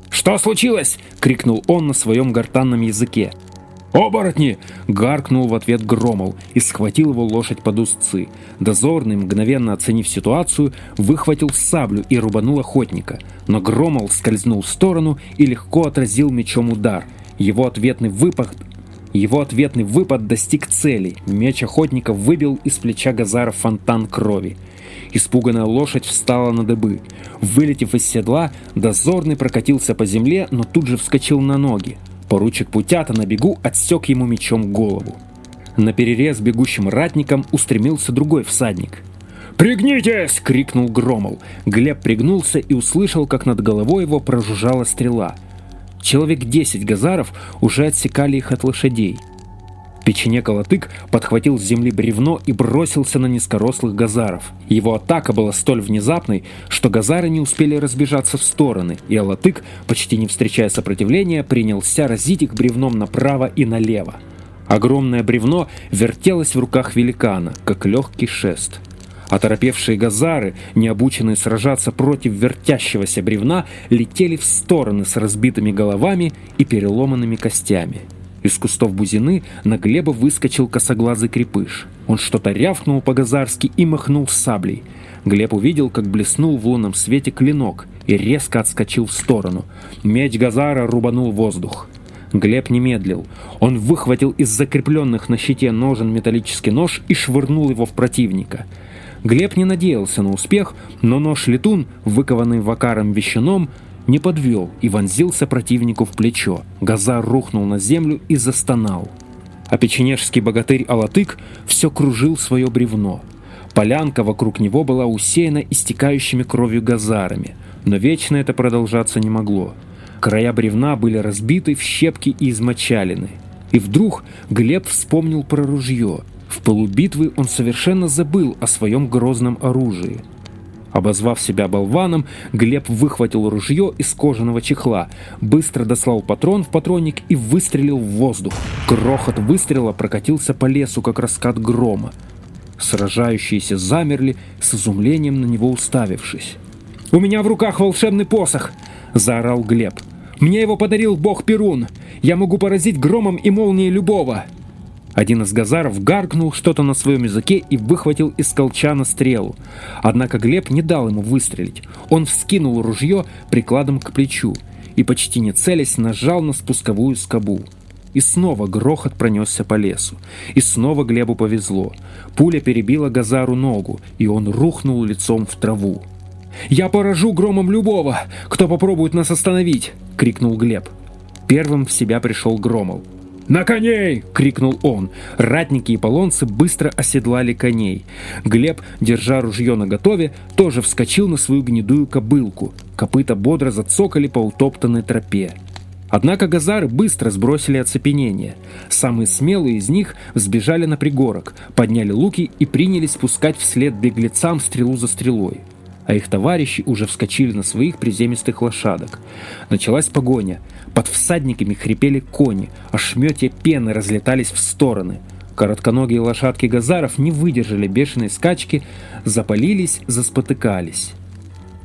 «Что случилось?» — крикнул он на своем гортанном языке. «Оборотни!» — гаркнул в ответ Громол и схватил его лошадь под узцы. Дозорный, мгновенно оценив ситуацию, выхватил саблю и рубанул охотника. Но Громол скользнул в сторону и легко отразил мечом удар. Его ответный выпад его ответный выпад достиг цели. Меч охотника выбил из плеча Газара фонтан крови. Испуганная лошадь встала на дыбы. Вылетев из седла, дозорный прокатился по земле, но тут же вскочил на ноги. Поручик Путята на бегу отсек ему мечом голову. На перерез бегущим ратникам устремился другой всадник. «Пригнитесь!» — крикнул Громол. Глеб пригнулся и услышал, как над головой его прожужжала стрела. Человек десять газаров уже отсекали их от лошадей — Печенек Алатык подхватил с земли бревно и бросился на низкорослых газаров. Его атака была столь внезапной, что газары не успели разбежаться в стороны, и Алатык, почти не встречая сопротивления, принялся разить их бревном направо и налево. Огромное бревно вертелось в руках великана, как легкий шест. Оторопевшие газары, не обученные сражаться против вертящегося бревна, летели в стороны с разбитыми головами и переломанными костями. Из кустов бузины на Глеба выскочил косоглазый крепыш. Он что-то рявкнул по-газарски и махнул саблей. Глеб увидел, как блеснул в лунном свете клинок и резко отскочил в сторону. Меч Газара рубанул воздух. Глеб не медлил. Он выхватил из закрепленных на щите ножен металлический нож и швырнул его в противника. Глеб не надеялся на успех, но нож-летун, выкованный вакаром вещуном, не подвел и вонзился противнику в плечо. Газар рухнул на землю и застонал. А печенежский богатырь Алатык все кружил свое бревно. Полянка вокруг него была усеяна истекающими кровью газарами, но вечно это продолжаться не могло. Края бревна были разбиты в щепки и измочалены. И вдруг Глеб вспомнил про ружье. В полубитвы он совершенно забыл о своем грозном оружии – Обозвав себя болваном, Глеб выхватил ружье из кожаного чехла, быстро дослал патрон в патронник и выстрелил в воздух. Грохот выстрела прокатился по лесу, как раскат грома. Сражающиеся замерли, с изумлением на него уставившись. «У меня в руках волшебный посох!» — заорал Глеб. «Мне его подарил бог Перун! Я могу поразить громом и молнией любого!» Один из газаров гаркнул что-то на своем языке и выхватил из колчана стрелу. Однако Глеб не дал ему выстрелить. Он вскинул ружье прикладом к плечу и, почти не целясь, нажал на спусковую скобу. И снова грохот пронесся по лесу. И снова Глебу повезло. Пуля перебила Газару ногу, и он рухнул лицом в траву. «Я поражу громом любого, кто попробует нас остановить!» — крикнул Глеб. Первым в себя пришел Громов. «На коней!» — крикнул он. Ратники и полонцы быстро оседлали коней. Глеб, держа ружье наготове, тоже вскочил на свою гнедую кобылку. Копыта бодро зацокали по утоптанной тропе. Однако газары быстро сбросили оцепенение. Самые смелые из них взбежали на пригорок, подняли луки и принялись пускать вслед беглецам стрелу за стрелой а их товарищи уже вскочили на своих приземистых лошадок. Началась погоня. Под всадниками хрипели кони, а шметья пены разлетались в стороны. Коротконогие лошадки газаров не выдержали бешеной скачки, запалились, заспотыкались.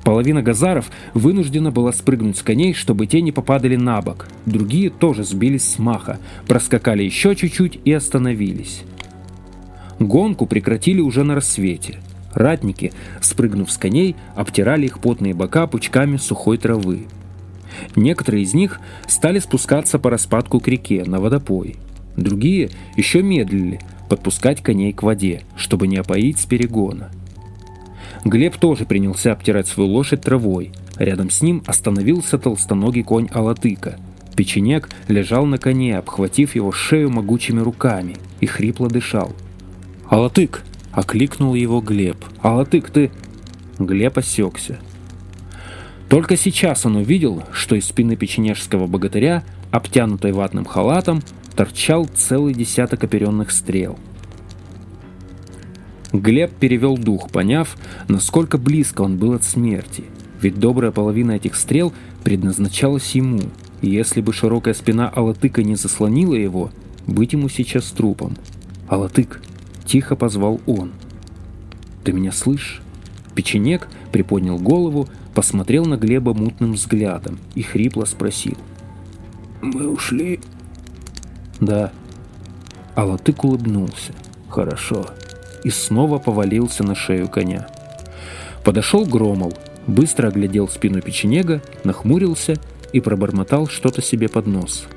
Половина газаров вынуждена была спрыгнуть с коней, чтобы те не попадали на бок. Другие тоже сбились с маха, проскакали еще чуть-чуть и остановились. Гонку прекратили уже на рассвете – Ратники, спрыгнув с коней, обтирали их потные бока пучками сухой травы. Некоторые из них стали спускаться по распадку к реке на водопой. Другие еще медлили подпускать коней к воде, чтобы не опоить с перегона. Глеб тоже принялся обтирать свою лошадь травой. Рядом с ним остановился толстоногий конь Алатыка. Печенек лежал на коне, обхватив его шею могучими руками, и хрипло дышал. «Алатык!» Окликнул его Глеб. «Алатык, ты...» Глеб осекся. Только сейчас он увидел, что из спины печенежского богатыря, обтянутой ватным халатом, торчал целый десяток оперенных стрел. Глеб перевел дух, поняв, насколько близко он был от смерти. Ведь добрая половина этих стрел предназначалась ему, и если бы широкая спина Алатыка не заслонила его, быть ему сейчас трупом. «Алатык, Тихо позвал он. «Ты меня слышишь?» Печенек приподнял голову, посмотрел на Глеба мутным взглядом и хрипло спросил. «Мы ушли?» «Да». А Латык улыбнулся. «Хорошо». И снова повалился на шею коня. Подошел Громол, быстро оглядел спину печенега, нахмурился и пробормотал что-то себе под нос.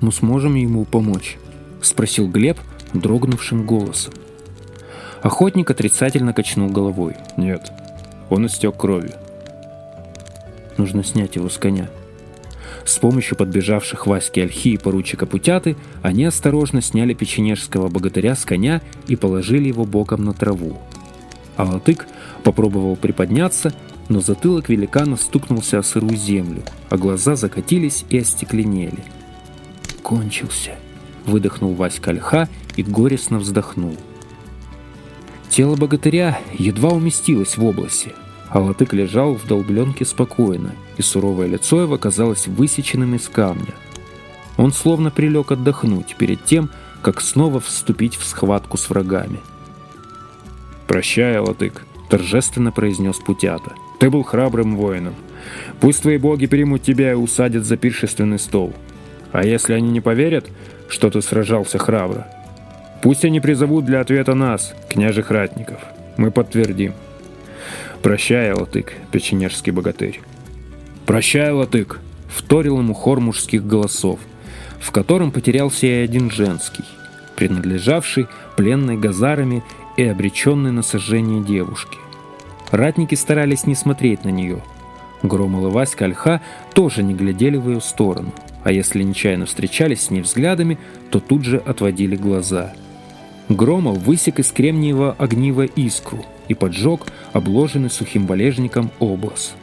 «Мы сможем ему помочь?» — спросил Глеб, дрогнувшим голосом. Охотник отрицательно качнул головой. «Нет, он истек кровью». «Нужно снять его с коня». С помощью подбежавших Васьки Ольхи и поручика Путяты они осторожно сняли печенежского богатыря с коня и положили его боком на траву. А Латык попробовал приподняться, но затылок великана стукнулся о сырую землю, а глаза закатились и остекленели. «Кончился», — выдохнул Васька Ольха и горестно вздохнул. Тело богатыря едва уместилось в области, а латык лежал в долбленке спокойно, и суровое лицо его казалось высеченным из камня. Он словно прилег отдохнуть перед тем, как снова вступить в схватку с врагами. «Прощай, Латык», — торжественно произнес Путята. «Ты был храбрым воином. Пусть твои боги примут тебя и усадят за пиршественный стол. А если они не поверят, что ты сражался храбро, Пусть они призовут для ответа нас, княжих ратников. Мы подтвердим. Прощай, Латык, печенежский богатырь. Прощай, Латык, вторил ему хор мужских голосов, в котором потерялся и один женский, принадлежавший пленной газарами и обреченной на сожжение девушки. Ратники старались не смотреть на нее. Громол Васька Ольха тоже не глядели в ее сторону, а если нечаянно встречались с ней взглядами, то тут же отводили глаза – Громов высек из кремниевого огнива искру и поджег обложенный сухим валежником обоз.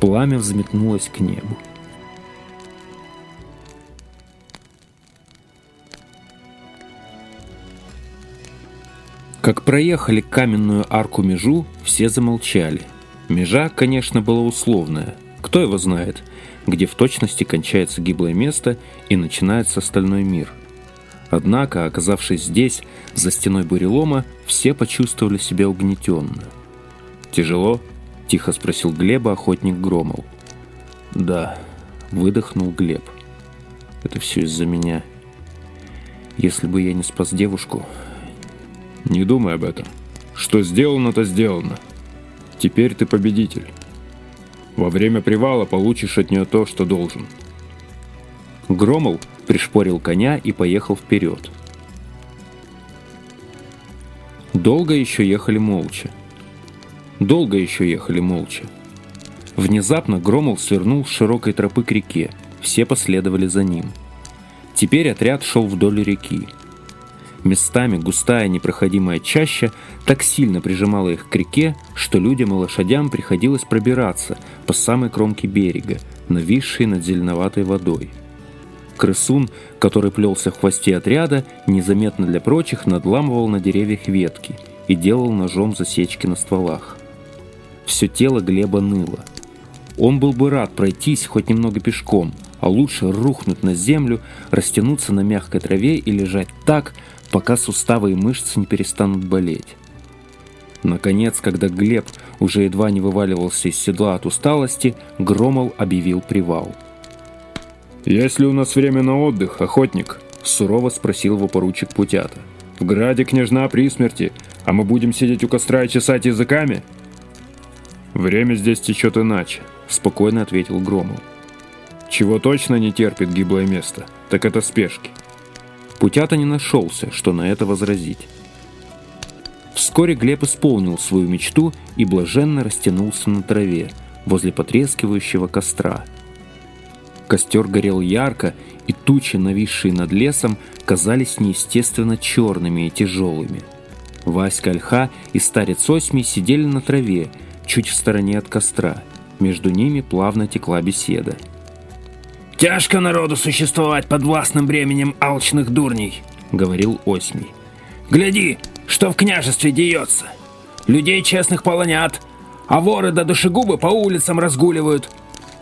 Пламя взметнулось к небу. Как проехали каменную арку-межу, все замолчали. Межа, конечно, была условная. Кто его знает, где в точности кончается гиблое место и начинается остальной мир. Однако, оказавшись здесь, за стеной бурелома, все почувствовали себя угнетенно. «Тяжело?» – тихо спросил Глеба охотник Громол. «Да», – выдохнул Глеб. «Это все из-за меня. Если бы я не спас девушку...» «Не думай об этом. Что сделано, то сделано. Теперь ты победитель. Во время привала получишь от нее то, что должен». Громол пришпорил коня и поехал вперед. Долго еще ехали молча. Долго еще ехали молча. Внезапно Громол свернул с широкой тропы к реке. Все последовали за ним. Теперь отряд шел вдоль реки. Местами густая непроходимая чаща так сильно прижимала их к реке, что людям и лошадям приходилось пробираться по самой кромке берега, нависшей над зеленоватой водой. Крысун, который плелся в хвосте отряда, незаметно для прочих надламывал на деревьях ветки и делал ножом засечки на стволах. Все тело Глеба ныло. Он был бы рад пройтись хоть немного пешком, а лучше рухнуть на землю, растянуться на мягкой траве и лежать так, пока суставы и мышцы не перестанут болеть. Наконец, когда Глеб уже едва не вываливался из седла от усталости, Громол объявил привал. «Есть ли у нас время на отдых, охотник?» – сурово спросил его поручик Путята. «В граде княжна при смерти, а мы будем сидеть у костра и чесать языками?» «Время здесь течет иначе», – спокойно ответил Громол. «Чего точно не терпит гиблое место, так это спешки. Путята не нашелся, что на это возразить. Вскоре Глеб исполнил свою мечту и блаженно растянулся на траве, возле потрескивающего костра. Костер горел ярко, и тучи, нависшие над лесом, казались неестественно черными и тяжелыми. Васька Ольха и старец Осьми сидели на траве, чуть в стороне от костра. Между ними плавно текла беседа. «Тяжко народу существовать под властным бременем алчных дурней», — говорил Осьмий. «Гляди, что в княжестве деется. Людей честных полонят, а воры да душегубы по улицам разгуливают.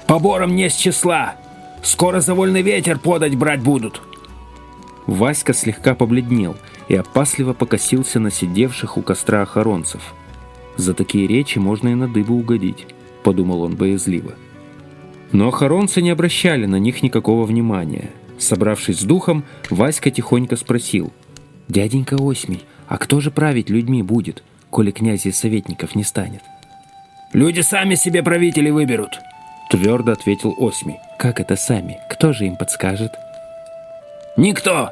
Побором не с числа. Скоро за вольный ветер подать брать будут». Васька слегка побледнел и опасливо покосился на сидевших у костра охоронцев. «За такие речи можно и на дыбу угодить», — подумал он боязливо. — но охоронцы не обращали на них никакого внимания. Собравшись с духом, Васька тихонько спросил. «Дяденька Осьмий, а кто же править людьми будет, коли князя советников не станет?» «Люди сами себе правителей выберут», — твердо ответил Осьмий. «Как это сами? Кто же им подскажет?» «Никто!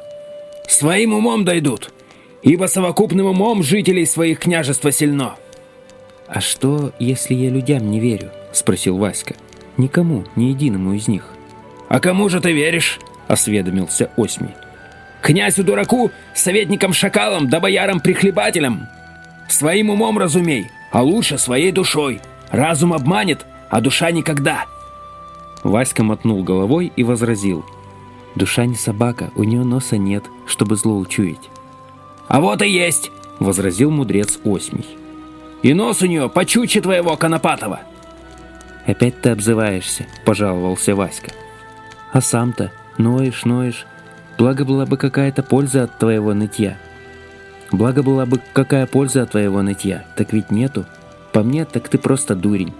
Своим умом дойдут, ибо совокупным умом жителей своих княжества сильно». «А что, если я людям не верю?» — спросил Васька. Никому, ни единому из них. «А кому же ты веришь?» — осведомился Осьмий. «Князю-дураку, советникам-шакалам да боярам-прихлебателям? Своим умом разумей, а лучше своей душой. Разум обманет, а душа никогда». Васька мотнул головой и возразил. «Душа не собака, у нее носа нет, чтобы зло учуять». «А вот и есть!» — возразил мудрец Осьмий. «И нос у нее почуче твоего Конопатова!» «Опять ты обзываешься», — пожаловался Васька. «А сам-то ноешь, ноешь. Благо была бы какая-то польза от твоего нытья». «Благо была бы какая польза от твоего нытья, так ведь нету. По мне, так ты просто дурень».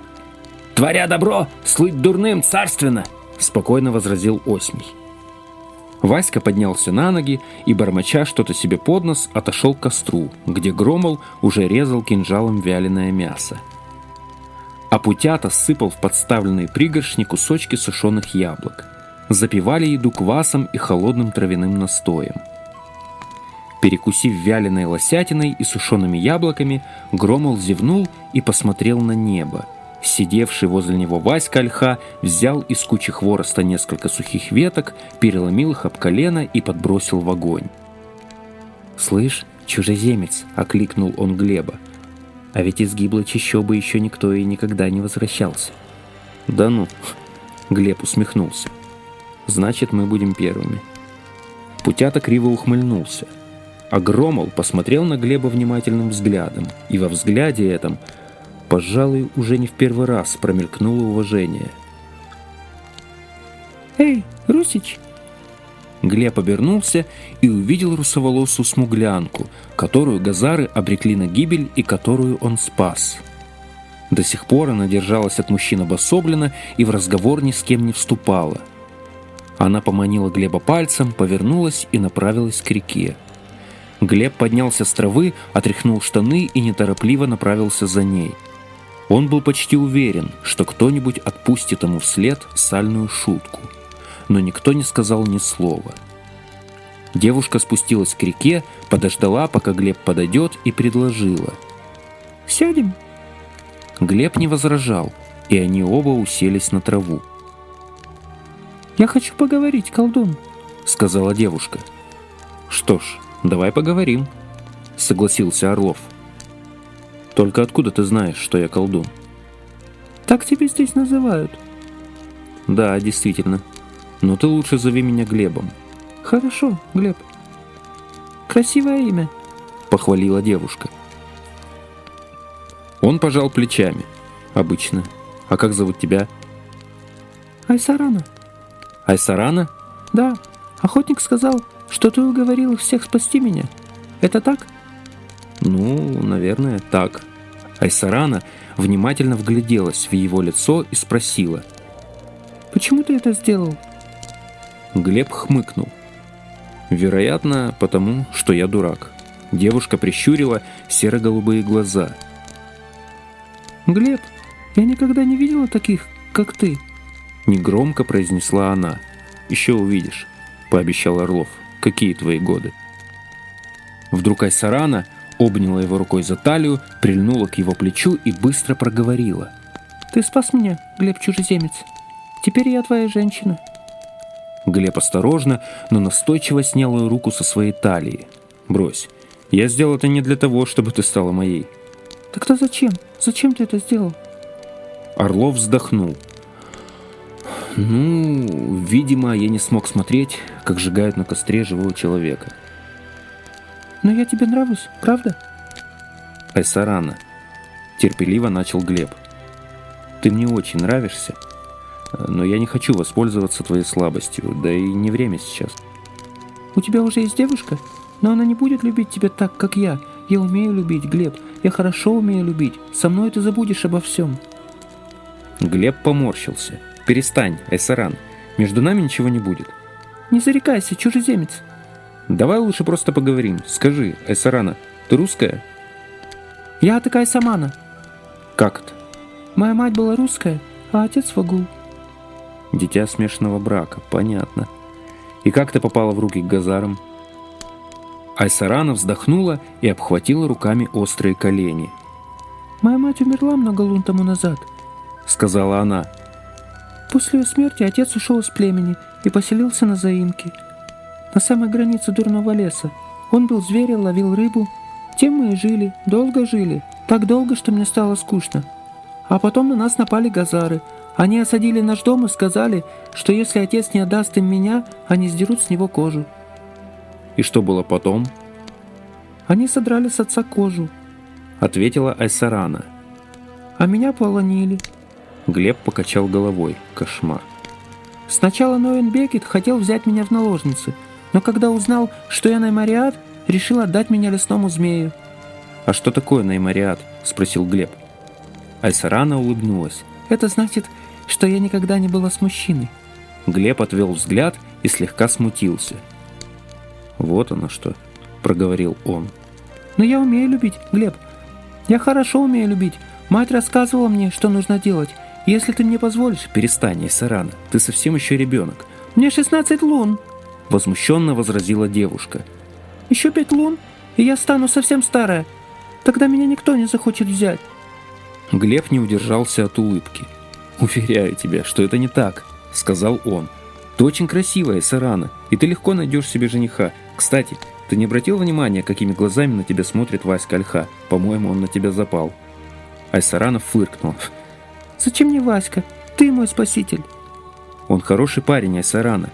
«Творя добро, слыть дурным царственно», — спокойно возразил Осмий. Васька поднялся на ноги и, бормоча что-то себе под нос, отошел к костру, где Громол уже резал кинжалом вяленое мясо а Путята сыпал в подставленные пригоршни кусочки сушеных яблок. Запивали еду квасом и холодным травяным настоем. Перекусив вяленой лосятиной и сушеными яблоками, Громол зевнул и посмотрел на небо. Сидевший возле него Васька Ольха взял из кучи хвороста несколько сухих веток, переломил их об колено и подбросил в огонь. «Слышь, чужеземец!» — окликнул он Глеба. А ведь из гиблой чащобы еще никто и никогда не возвращался. Да ну, Глеб усмехнулся. Значит, мы будем первыми. Путята криво ухмыльнулся. А Громол посмотрел на Глеба внимательным взглядом, и во взгляде этом, пожалуй, уже не в первый раз промелькнуло уважение. «Эй, Русич!» Глеб обернулся и увидел русоволосую смуглянку, которую газары обрекли на гибель и которую он спас. До сих пор она держалась от мужчин обособленно и в разговор ни с кем не вступала. Она поманила Глеба пальцем, повернулась и направилась к реке. Глеб поднялся с травы, отряхнул штаны и неторопливо направился за ней. Он был почти уверен, что кто-нибудь отпустит ему вслед сальную шутку – но никто не сказал ни слова. Девушка спустилась к реке, подождала, пока Глеб подойдет, и предложила. «Сядем?» Глеб не возражал, и они оба уселись на траву. «Я хочу поговорить, колдун», — сказала девушка. «Что ж, давай поговорим», — согласился Орлов. «Только откуда ты знаешь, что я колдун?» «Так тебя здесь называют». «Да, действительно. Но ты лучше зови меня Глебом». «Хорошо, Глеб. Красивое имя», — похвалила девушка. Он пожал плечами. «Обычно. А как зовут тебя?» «Айсарана». «Айсарана?» «Да. Охотник сказал, что ты уговорил всех спасти меня. Это так?» «Ну, наверное, так». Айсарана внимательно вгляделась в его лицо и спросила. «Почему ты это сделал?» Глеб хмыкнул. «Вероятно, потому, что я дурак». Девушка прищурила серо-голубые глаза. «Глеб, я никогда не видела таких, как ты», — негромко произнесла она. «Еще увидишь», — пообещал Орлов. «Какие твои годы?» Вдруг Айсарана обняла его рукой за талию, прильнула к его плечу и быстро проговорила. «Ты спас меня, Глеб Чужеземец. Теперь я твоя женщина». Глеб осторожно, но настойчиво снял ее руку со своей талии. «Брось, я сделал это не для того, чтобы ты стала моей». «Так-то зачем? Зачем ты это сделал?» Орлов вздохнул. Ну, видимо, я не смог смотреть, как сжигают на костре живого человека. Но я тебе нравлюсь, правда? Айсарана. Терпеливо начал Глеб. Ты мне очень нравишься, но я не хочу воспользоваться твоей слабостью, да и не время сейчас. У тебя уже есть девушка, но она не будет любить тебя так, как я. Я умею любить, Глеб. Я хорошо умею любить. Со мной ты забудешь обо всем. Глеб поморщился. «Перестань, Эссаран. Между нами ничего не будет». «Не зарекайся, чужеземец». «Давай лучше просто поговорим. Скажи, Эссарана, ты русская?» «Я такая самана». «Как это?» «Моя мать была русская, а отец вагул». «Дитя смешанного брака, понятно. И как ты попала в руки к Газарам?» Айсарана вздохнула и обхватила руками острые колени. «Моя мать умерла много лун тому назад», — сказала она. После ее смерти отец ушел из племени и поселился на заимке. На самой границе дурного леса. Он был зверем, ловил рыбу. Тем мы и жили, долго жили. Так долго, что мне стало скучно. А потом на нас напали газары. Они осадили наш дом и сказали, что если отец не отдаст им меня, они сдерут с него кожу. И что было потом? Они содрали с отца кожу, ответила Айсарана. А меня полонили. Глеб покачал головой. Кошмар. Сначала Ноэн Бекет хотел взять меня в наложницы, но когда узнал, что я Наймариат, решил отдать меня лесному змею. «А что такое Наймариат?» – спросил Глеб. Айсарана улыбнулась. «Это значит, что я никогда не была с мужчиной». Глеб отвел взгляд и слегка смутился. «Вот оно что», – проговорил он. «Но я умею любить, Глеб. Я хорошо умею любить. Мать рассказывала мне, что нужно делать. Если ты мне позволишь...» «Перестань, Сарана, ты совсем еще ребенок». «Мне 16 лун!» Возмущенно возразила девушка. «Еще пять лун, и я стану совсем старая. Тогда меня никто не захочет взять». Глеб не удержался от улыбки. «Уверяю тебя, что это не так», — сказал он. «Ты очень красивая, Сарана, и ты легко найдешь себе жениха. Кстати, ты не обратил внимания, какими глазами на тебя смотрит Васька Альха? По-моему, он на тебя запал». Айсаранов фыркнул. «Зачем мне Васька? Ты мой спаситель». «Он хороший парень, Айсарана.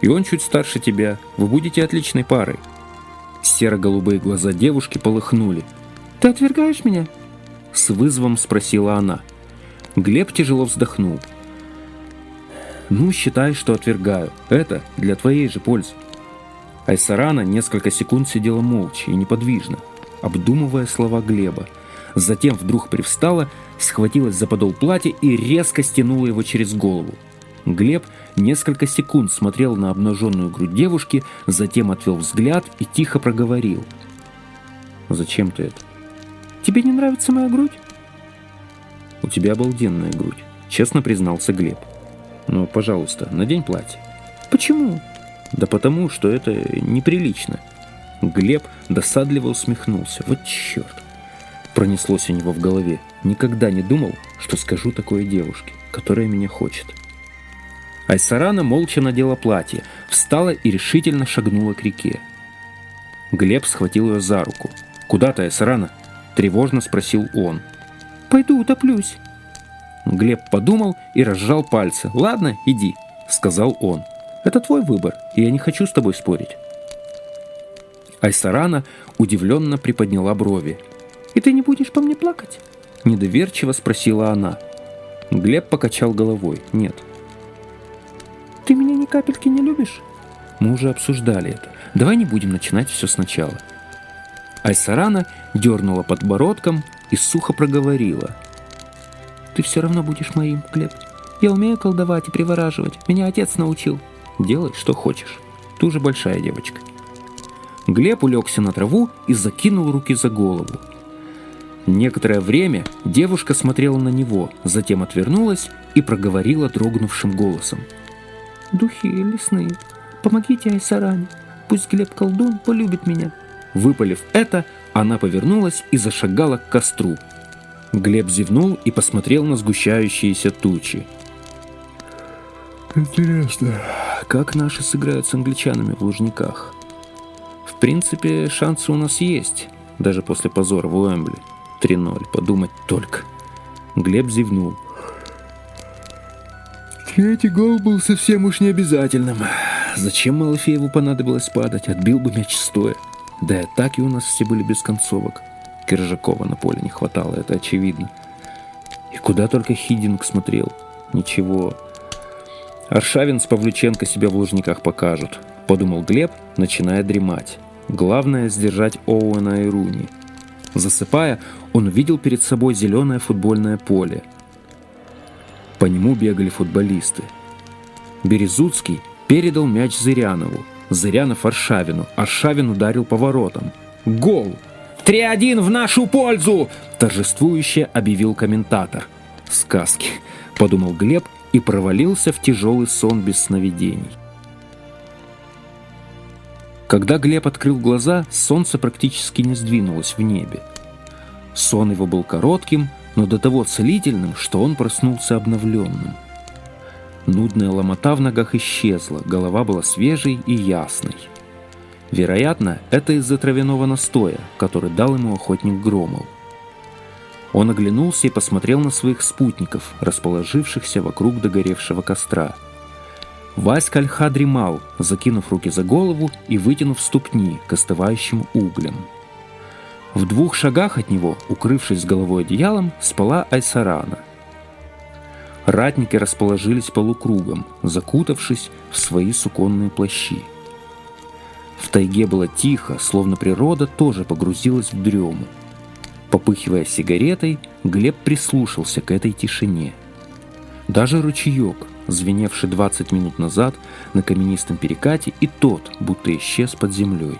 И он чуть старше тебя. Вы будете отличной парой». Серо-голубые глаза девушки полыхнули. «Ты отвергаешь меня?» С вызовом спросила она. Глеб тяжело вздохнул. «Ну, считай, что отвергаю. Это для твоей же пользы». Айсарана несколько секунд сидела молча и неподвижно, обдумывая слова Глеба. Затем вдруг привстала, схватилась за подол платья и резко стянула его через голову. Глеб несколько секунд смотрел на обнаженную грудь девушки, затем отвел взгляд и тихо проговорил. «Зачем ты это?» «Тебе не нравится моя грудь?» «У тебя обалденная грудь», — честно признался Глеб. Ну, пожалуйста, надень платье. Почему? Да потому, что это неприлично. Глеб досадливо усмехнулся. Вот черт. Пронеслось у него в голове. Никогда не думал, что скажу такое девушке, которая меня хочет. Айсарана молча надела платье, встала и решительно шагнула к реке. Глеб схватил ее за руку. «Куда ты, Айсарана?» – тревожно спросил он. «Пойду утоплюсь». Глеб подумал и разжал пальцы. «Ладно, иди», – сказал он. «Это твой выбор, и я не хочу с тобой спорить». Айсарана удивленно приподняла брови. «И ты не будешь по мне плакать?» Недоверчиво спросила она. Глеб покачал головой. «Нет». «Ты меня ни капельки не любишь?» Мы уже обсуждали это. Давай не будем начинать все сначала. Айсарана дернула подбородком и сухо проговорила. «Ты все равно будешь моим, Глеб. Я умею колдовать и привораживать. Меня отец научил». «Делай, что хочешь. Ты уже большая девочка». Глеб улегся на траву и закинул руки за голову. Некоторое время девушка смотрела на него, затем отвернулась и проговорила дрогнувшим голосом. «Духи лесные, помогите Айсаране. Пусть Глеб колдун полюбит меня». Выпалив это, она повернулась и зашагала к костру. Глеб зевнул и посмотрел на сгущающиеся тучи. Интересно, как наши сыграют с англичанами в Лужниках? В принципе, шансы у нас есть, даже после позора в Уэмбли. 3-0, подумать только. Глеб зевнул. Третий гол был совсем уж необязательным. Зачем Малафееву понадобилось падать? Отбил бы мяч стоя. Да и атаки у нас все были без концовок. Киржакова на поле не хватало, это очевидно. И куда только Хидинг смотрел. Ничего. Аршавин с Павлюченко себя в Лужниках покажут, подумал Глеб, начиная дремать. Главное сдержать Оуэна и Руни. Засыпая, он увидел перед собой зеленое футбольное поле. По нему бегали футболисты. Березуцкий передал мяч Зырянову. Зырянов Аршавину. Аршавин ударил по воротам. Гол! 3-1 в нашу пользу!» – торжествующе объявил комментатор. «Сказки», – подумал Глеб и провалился в тяжелый сон без сновидений. Когда Глеб открыл глаза, солнце практически не сдвинулось в небе. Сон его был коротким, но до того целительным, что он проснулся обновленным. Нудная ломота в ногах исчезла, голова была свежей и ясной. Вероятно, это из-за травяного настоя, который дал ему охотник Громол. Он оглянулся и посмотрел на своих спутников, расположившихся вокруг догоревшего костра. Васька Альха дремал, закинув руки за голову и вытянув ступни к остывающим углям. В двух шагах от него, укрывшись головой одеялом, спала Айсарана. Ратники расположились полукругом, закутавшись в свои суконные плащи. В тайге было тихо, словно природа тоже погрузилась в дрему. Попыхивая сигаретой, Глеб прислушался к этой тишине. Даже ручеек, звеневший 20 минут назад на каменистом перекате, и тот будто исчез под землей.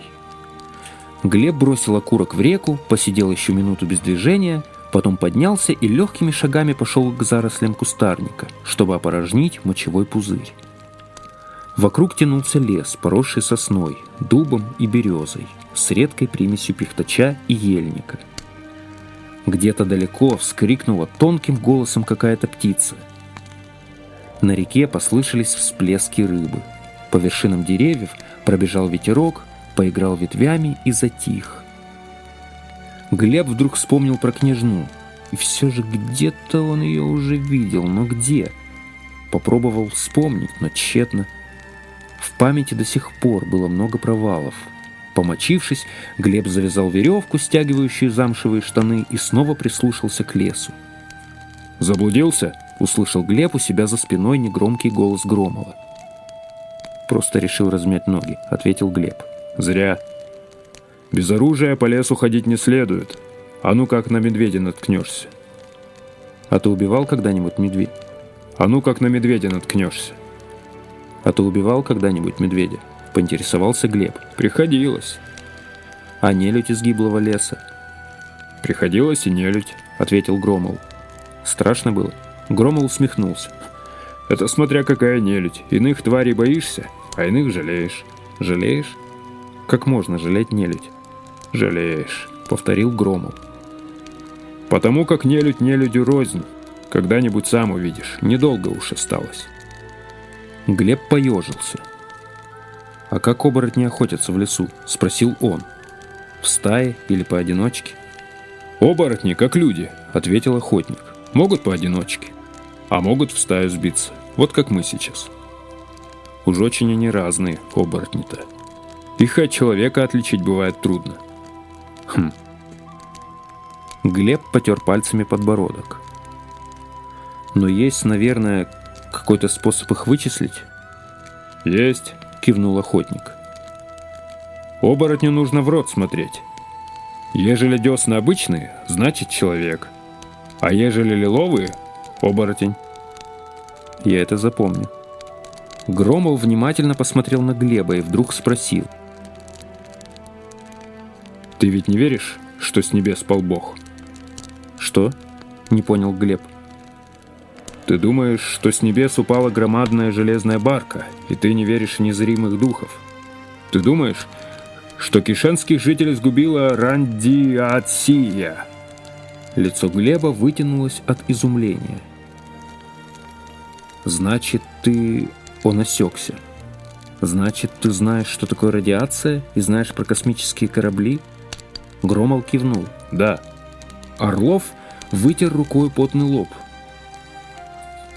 Глеб бросил окурок в реку, посидел еще минуту без движения, потом поднялся и легкими шагами пошел к зарослям кустарника, чтобы опорожнить мочевой пузырь. Вокруг тянулся лес, поросший сосной, дубом и березой, с редкой примесью пихтача и ельника. Где-то далеко вскрикнула тонким голосом какая-то птица. На реке послышались всплески рыбы. По вершинам деревьев пробежал ветерок, поиграл ветвями и затих. Глеб вдруг вспомнил про княжну. И все же где-то он ее уже видел, но где? Попробовал вспомнить, но тщетно. В памяти до сих пор было много провалов. Помочившись, Глеб завязал веревку, стягивающую замшевые штаны, и снова прислушался к лесу. «Заблудился?» — услышал Глеб у себя за спиной негромкий голос Громова. «Просто решил размять ноги», — ответил Глеб. «Зря. Без оружия по лесу ходить не следует. А ну как на медведя наткнешься». «А ты убивал когда-нибудь медведя?» «А ну как на медведя наткнешься». «А ты убивал когда-нибудь медведя?» — поинтересовался Глеб. «Приходилось». «А нелюдь из гиблого леса?» «Приходилось и нелюдь», — ответил Громол. «Страшно было?» Громол усмехнулся. Это смотря какая нелюдь. Иных тварей боишься, а иных жалеешь. Жалеешь? Как можно жалеть нелюдь? Жалеешь, повторил Громов. Потому как нелюдь нелюдю рознь. Когда-нибудь сам увидишь. Недолго уж осталось. Глеб поежился. «А как оборотни охотятся в лесу?» — спросил он. «В стае или поодиночке?» «Оборотни, как люди», — ответил охотник. «Могут поодиночке, а могут в стаю сбиться. Вот как мы сейчас». Уж очень они разные, оборотни-то. Их от человека отличить бывает трудно. Хм. Глеб потер пальцами подбородок. Но есть, наверное, какой-то способ их вычислить? Есть, кивнул охотник. Оборотню нужно в рот смотреть. Ежели десны обычные, значит человек. А ежели лиловые — оборотень. Я это запомню. Громов внимательно посмотрел на Глеба и вдруг спросил. «Ты ведь не веришь, что с небес спал Бог?» «Что?» — не понял Глеб. Ты думаешь, что с небес упала громадная железная барка, и ты не веришь в незримых духов. Ты думаешь, что кишенских жителей сгубила Рандиация. Лицо Глеба вытянулось от изумления. «Значит, ты...» Он осекся. «Значит, ты знаешь, что такое радиация, и знаешь про космические корабли?» Громол кивнул. «Да». Орлов вытер рукой потный лоб –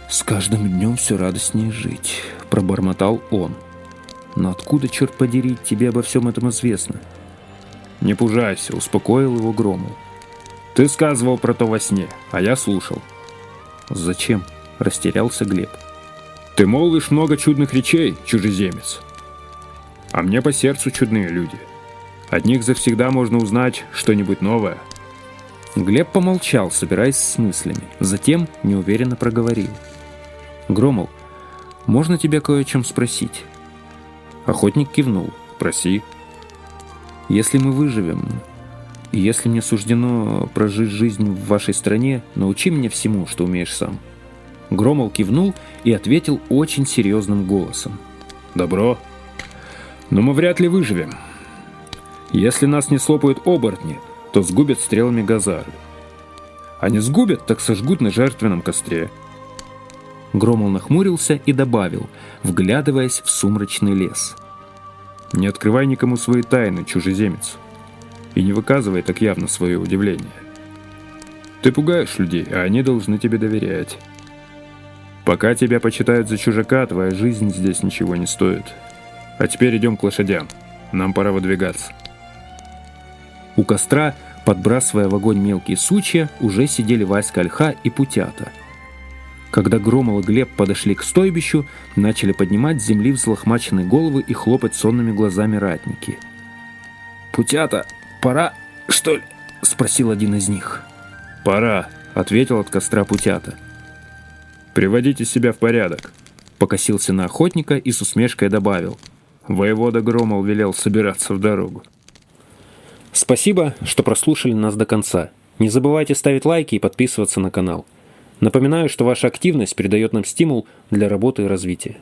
«С каждым днем все радостнее жить», — пробормотал он. «Но откуда, черт подери, тебе обо всем этом известно?» «Не пужайся», — успокоил его Громов. «Ты сказывал про то во сне, а я слушал». «Зачем?» — растерялся Глеб. «Ты молвишь много чудных речей, чужеземец. А мне по сердцу чудные люди. От них завсегда можно узнать что-нибудь новое». Глеб помолчал, собираясь с мыслями. Затем неуверенно проговорил. «Громол, можно тебя кое о чем спросить?» Охотник кивнул. «Проси». «Если мы выживем, и если мне суждено прожить жизнь в вашей стране, научи меня всему, что умеешь сам». Громол кивнул и ответил очень серьезным голосом. «Добро. Но мы вряд ли выживем. Если нас не слопают оборотни, то сгубят стрелами газары. Не сгубят, так сожгут на жертвенном костре». Громол нахмурился и добавил, вглядываясь в сумрачный лес. «Не открывай никому свои тайны, чужеземец, и не выказывай так явно свое удивление. Ты пугаешь людей, а они должны тебе доверять. Пока тебя почитают за чужака, твоя жизнь здесь ничего не стоит. А теперь идем к лошадям. Нам пора выдвигаться». У костра, подбрасывая в огонь мелкие сучья, уже сидели Васька Ольха и Путята – когда Громол и Глеб подошли к стойбищу, начали поднимать с земли взлохмаченные головы и хлопать сонными глазами ратники. «Путята, пора, что ли?» — спросил один из них. «Пора», — ответил от костра Путята. «Приводите себя в порядок», — покосился на охотника и с усмешкой добавил. Воевода Громол велел собираться в дорогу. Спасибо, что прослушали нас до конца. Не забывайте ставить лайки и подписываться на канал. Напоминаю, что ваша активность придает нам стимул для работы и развития.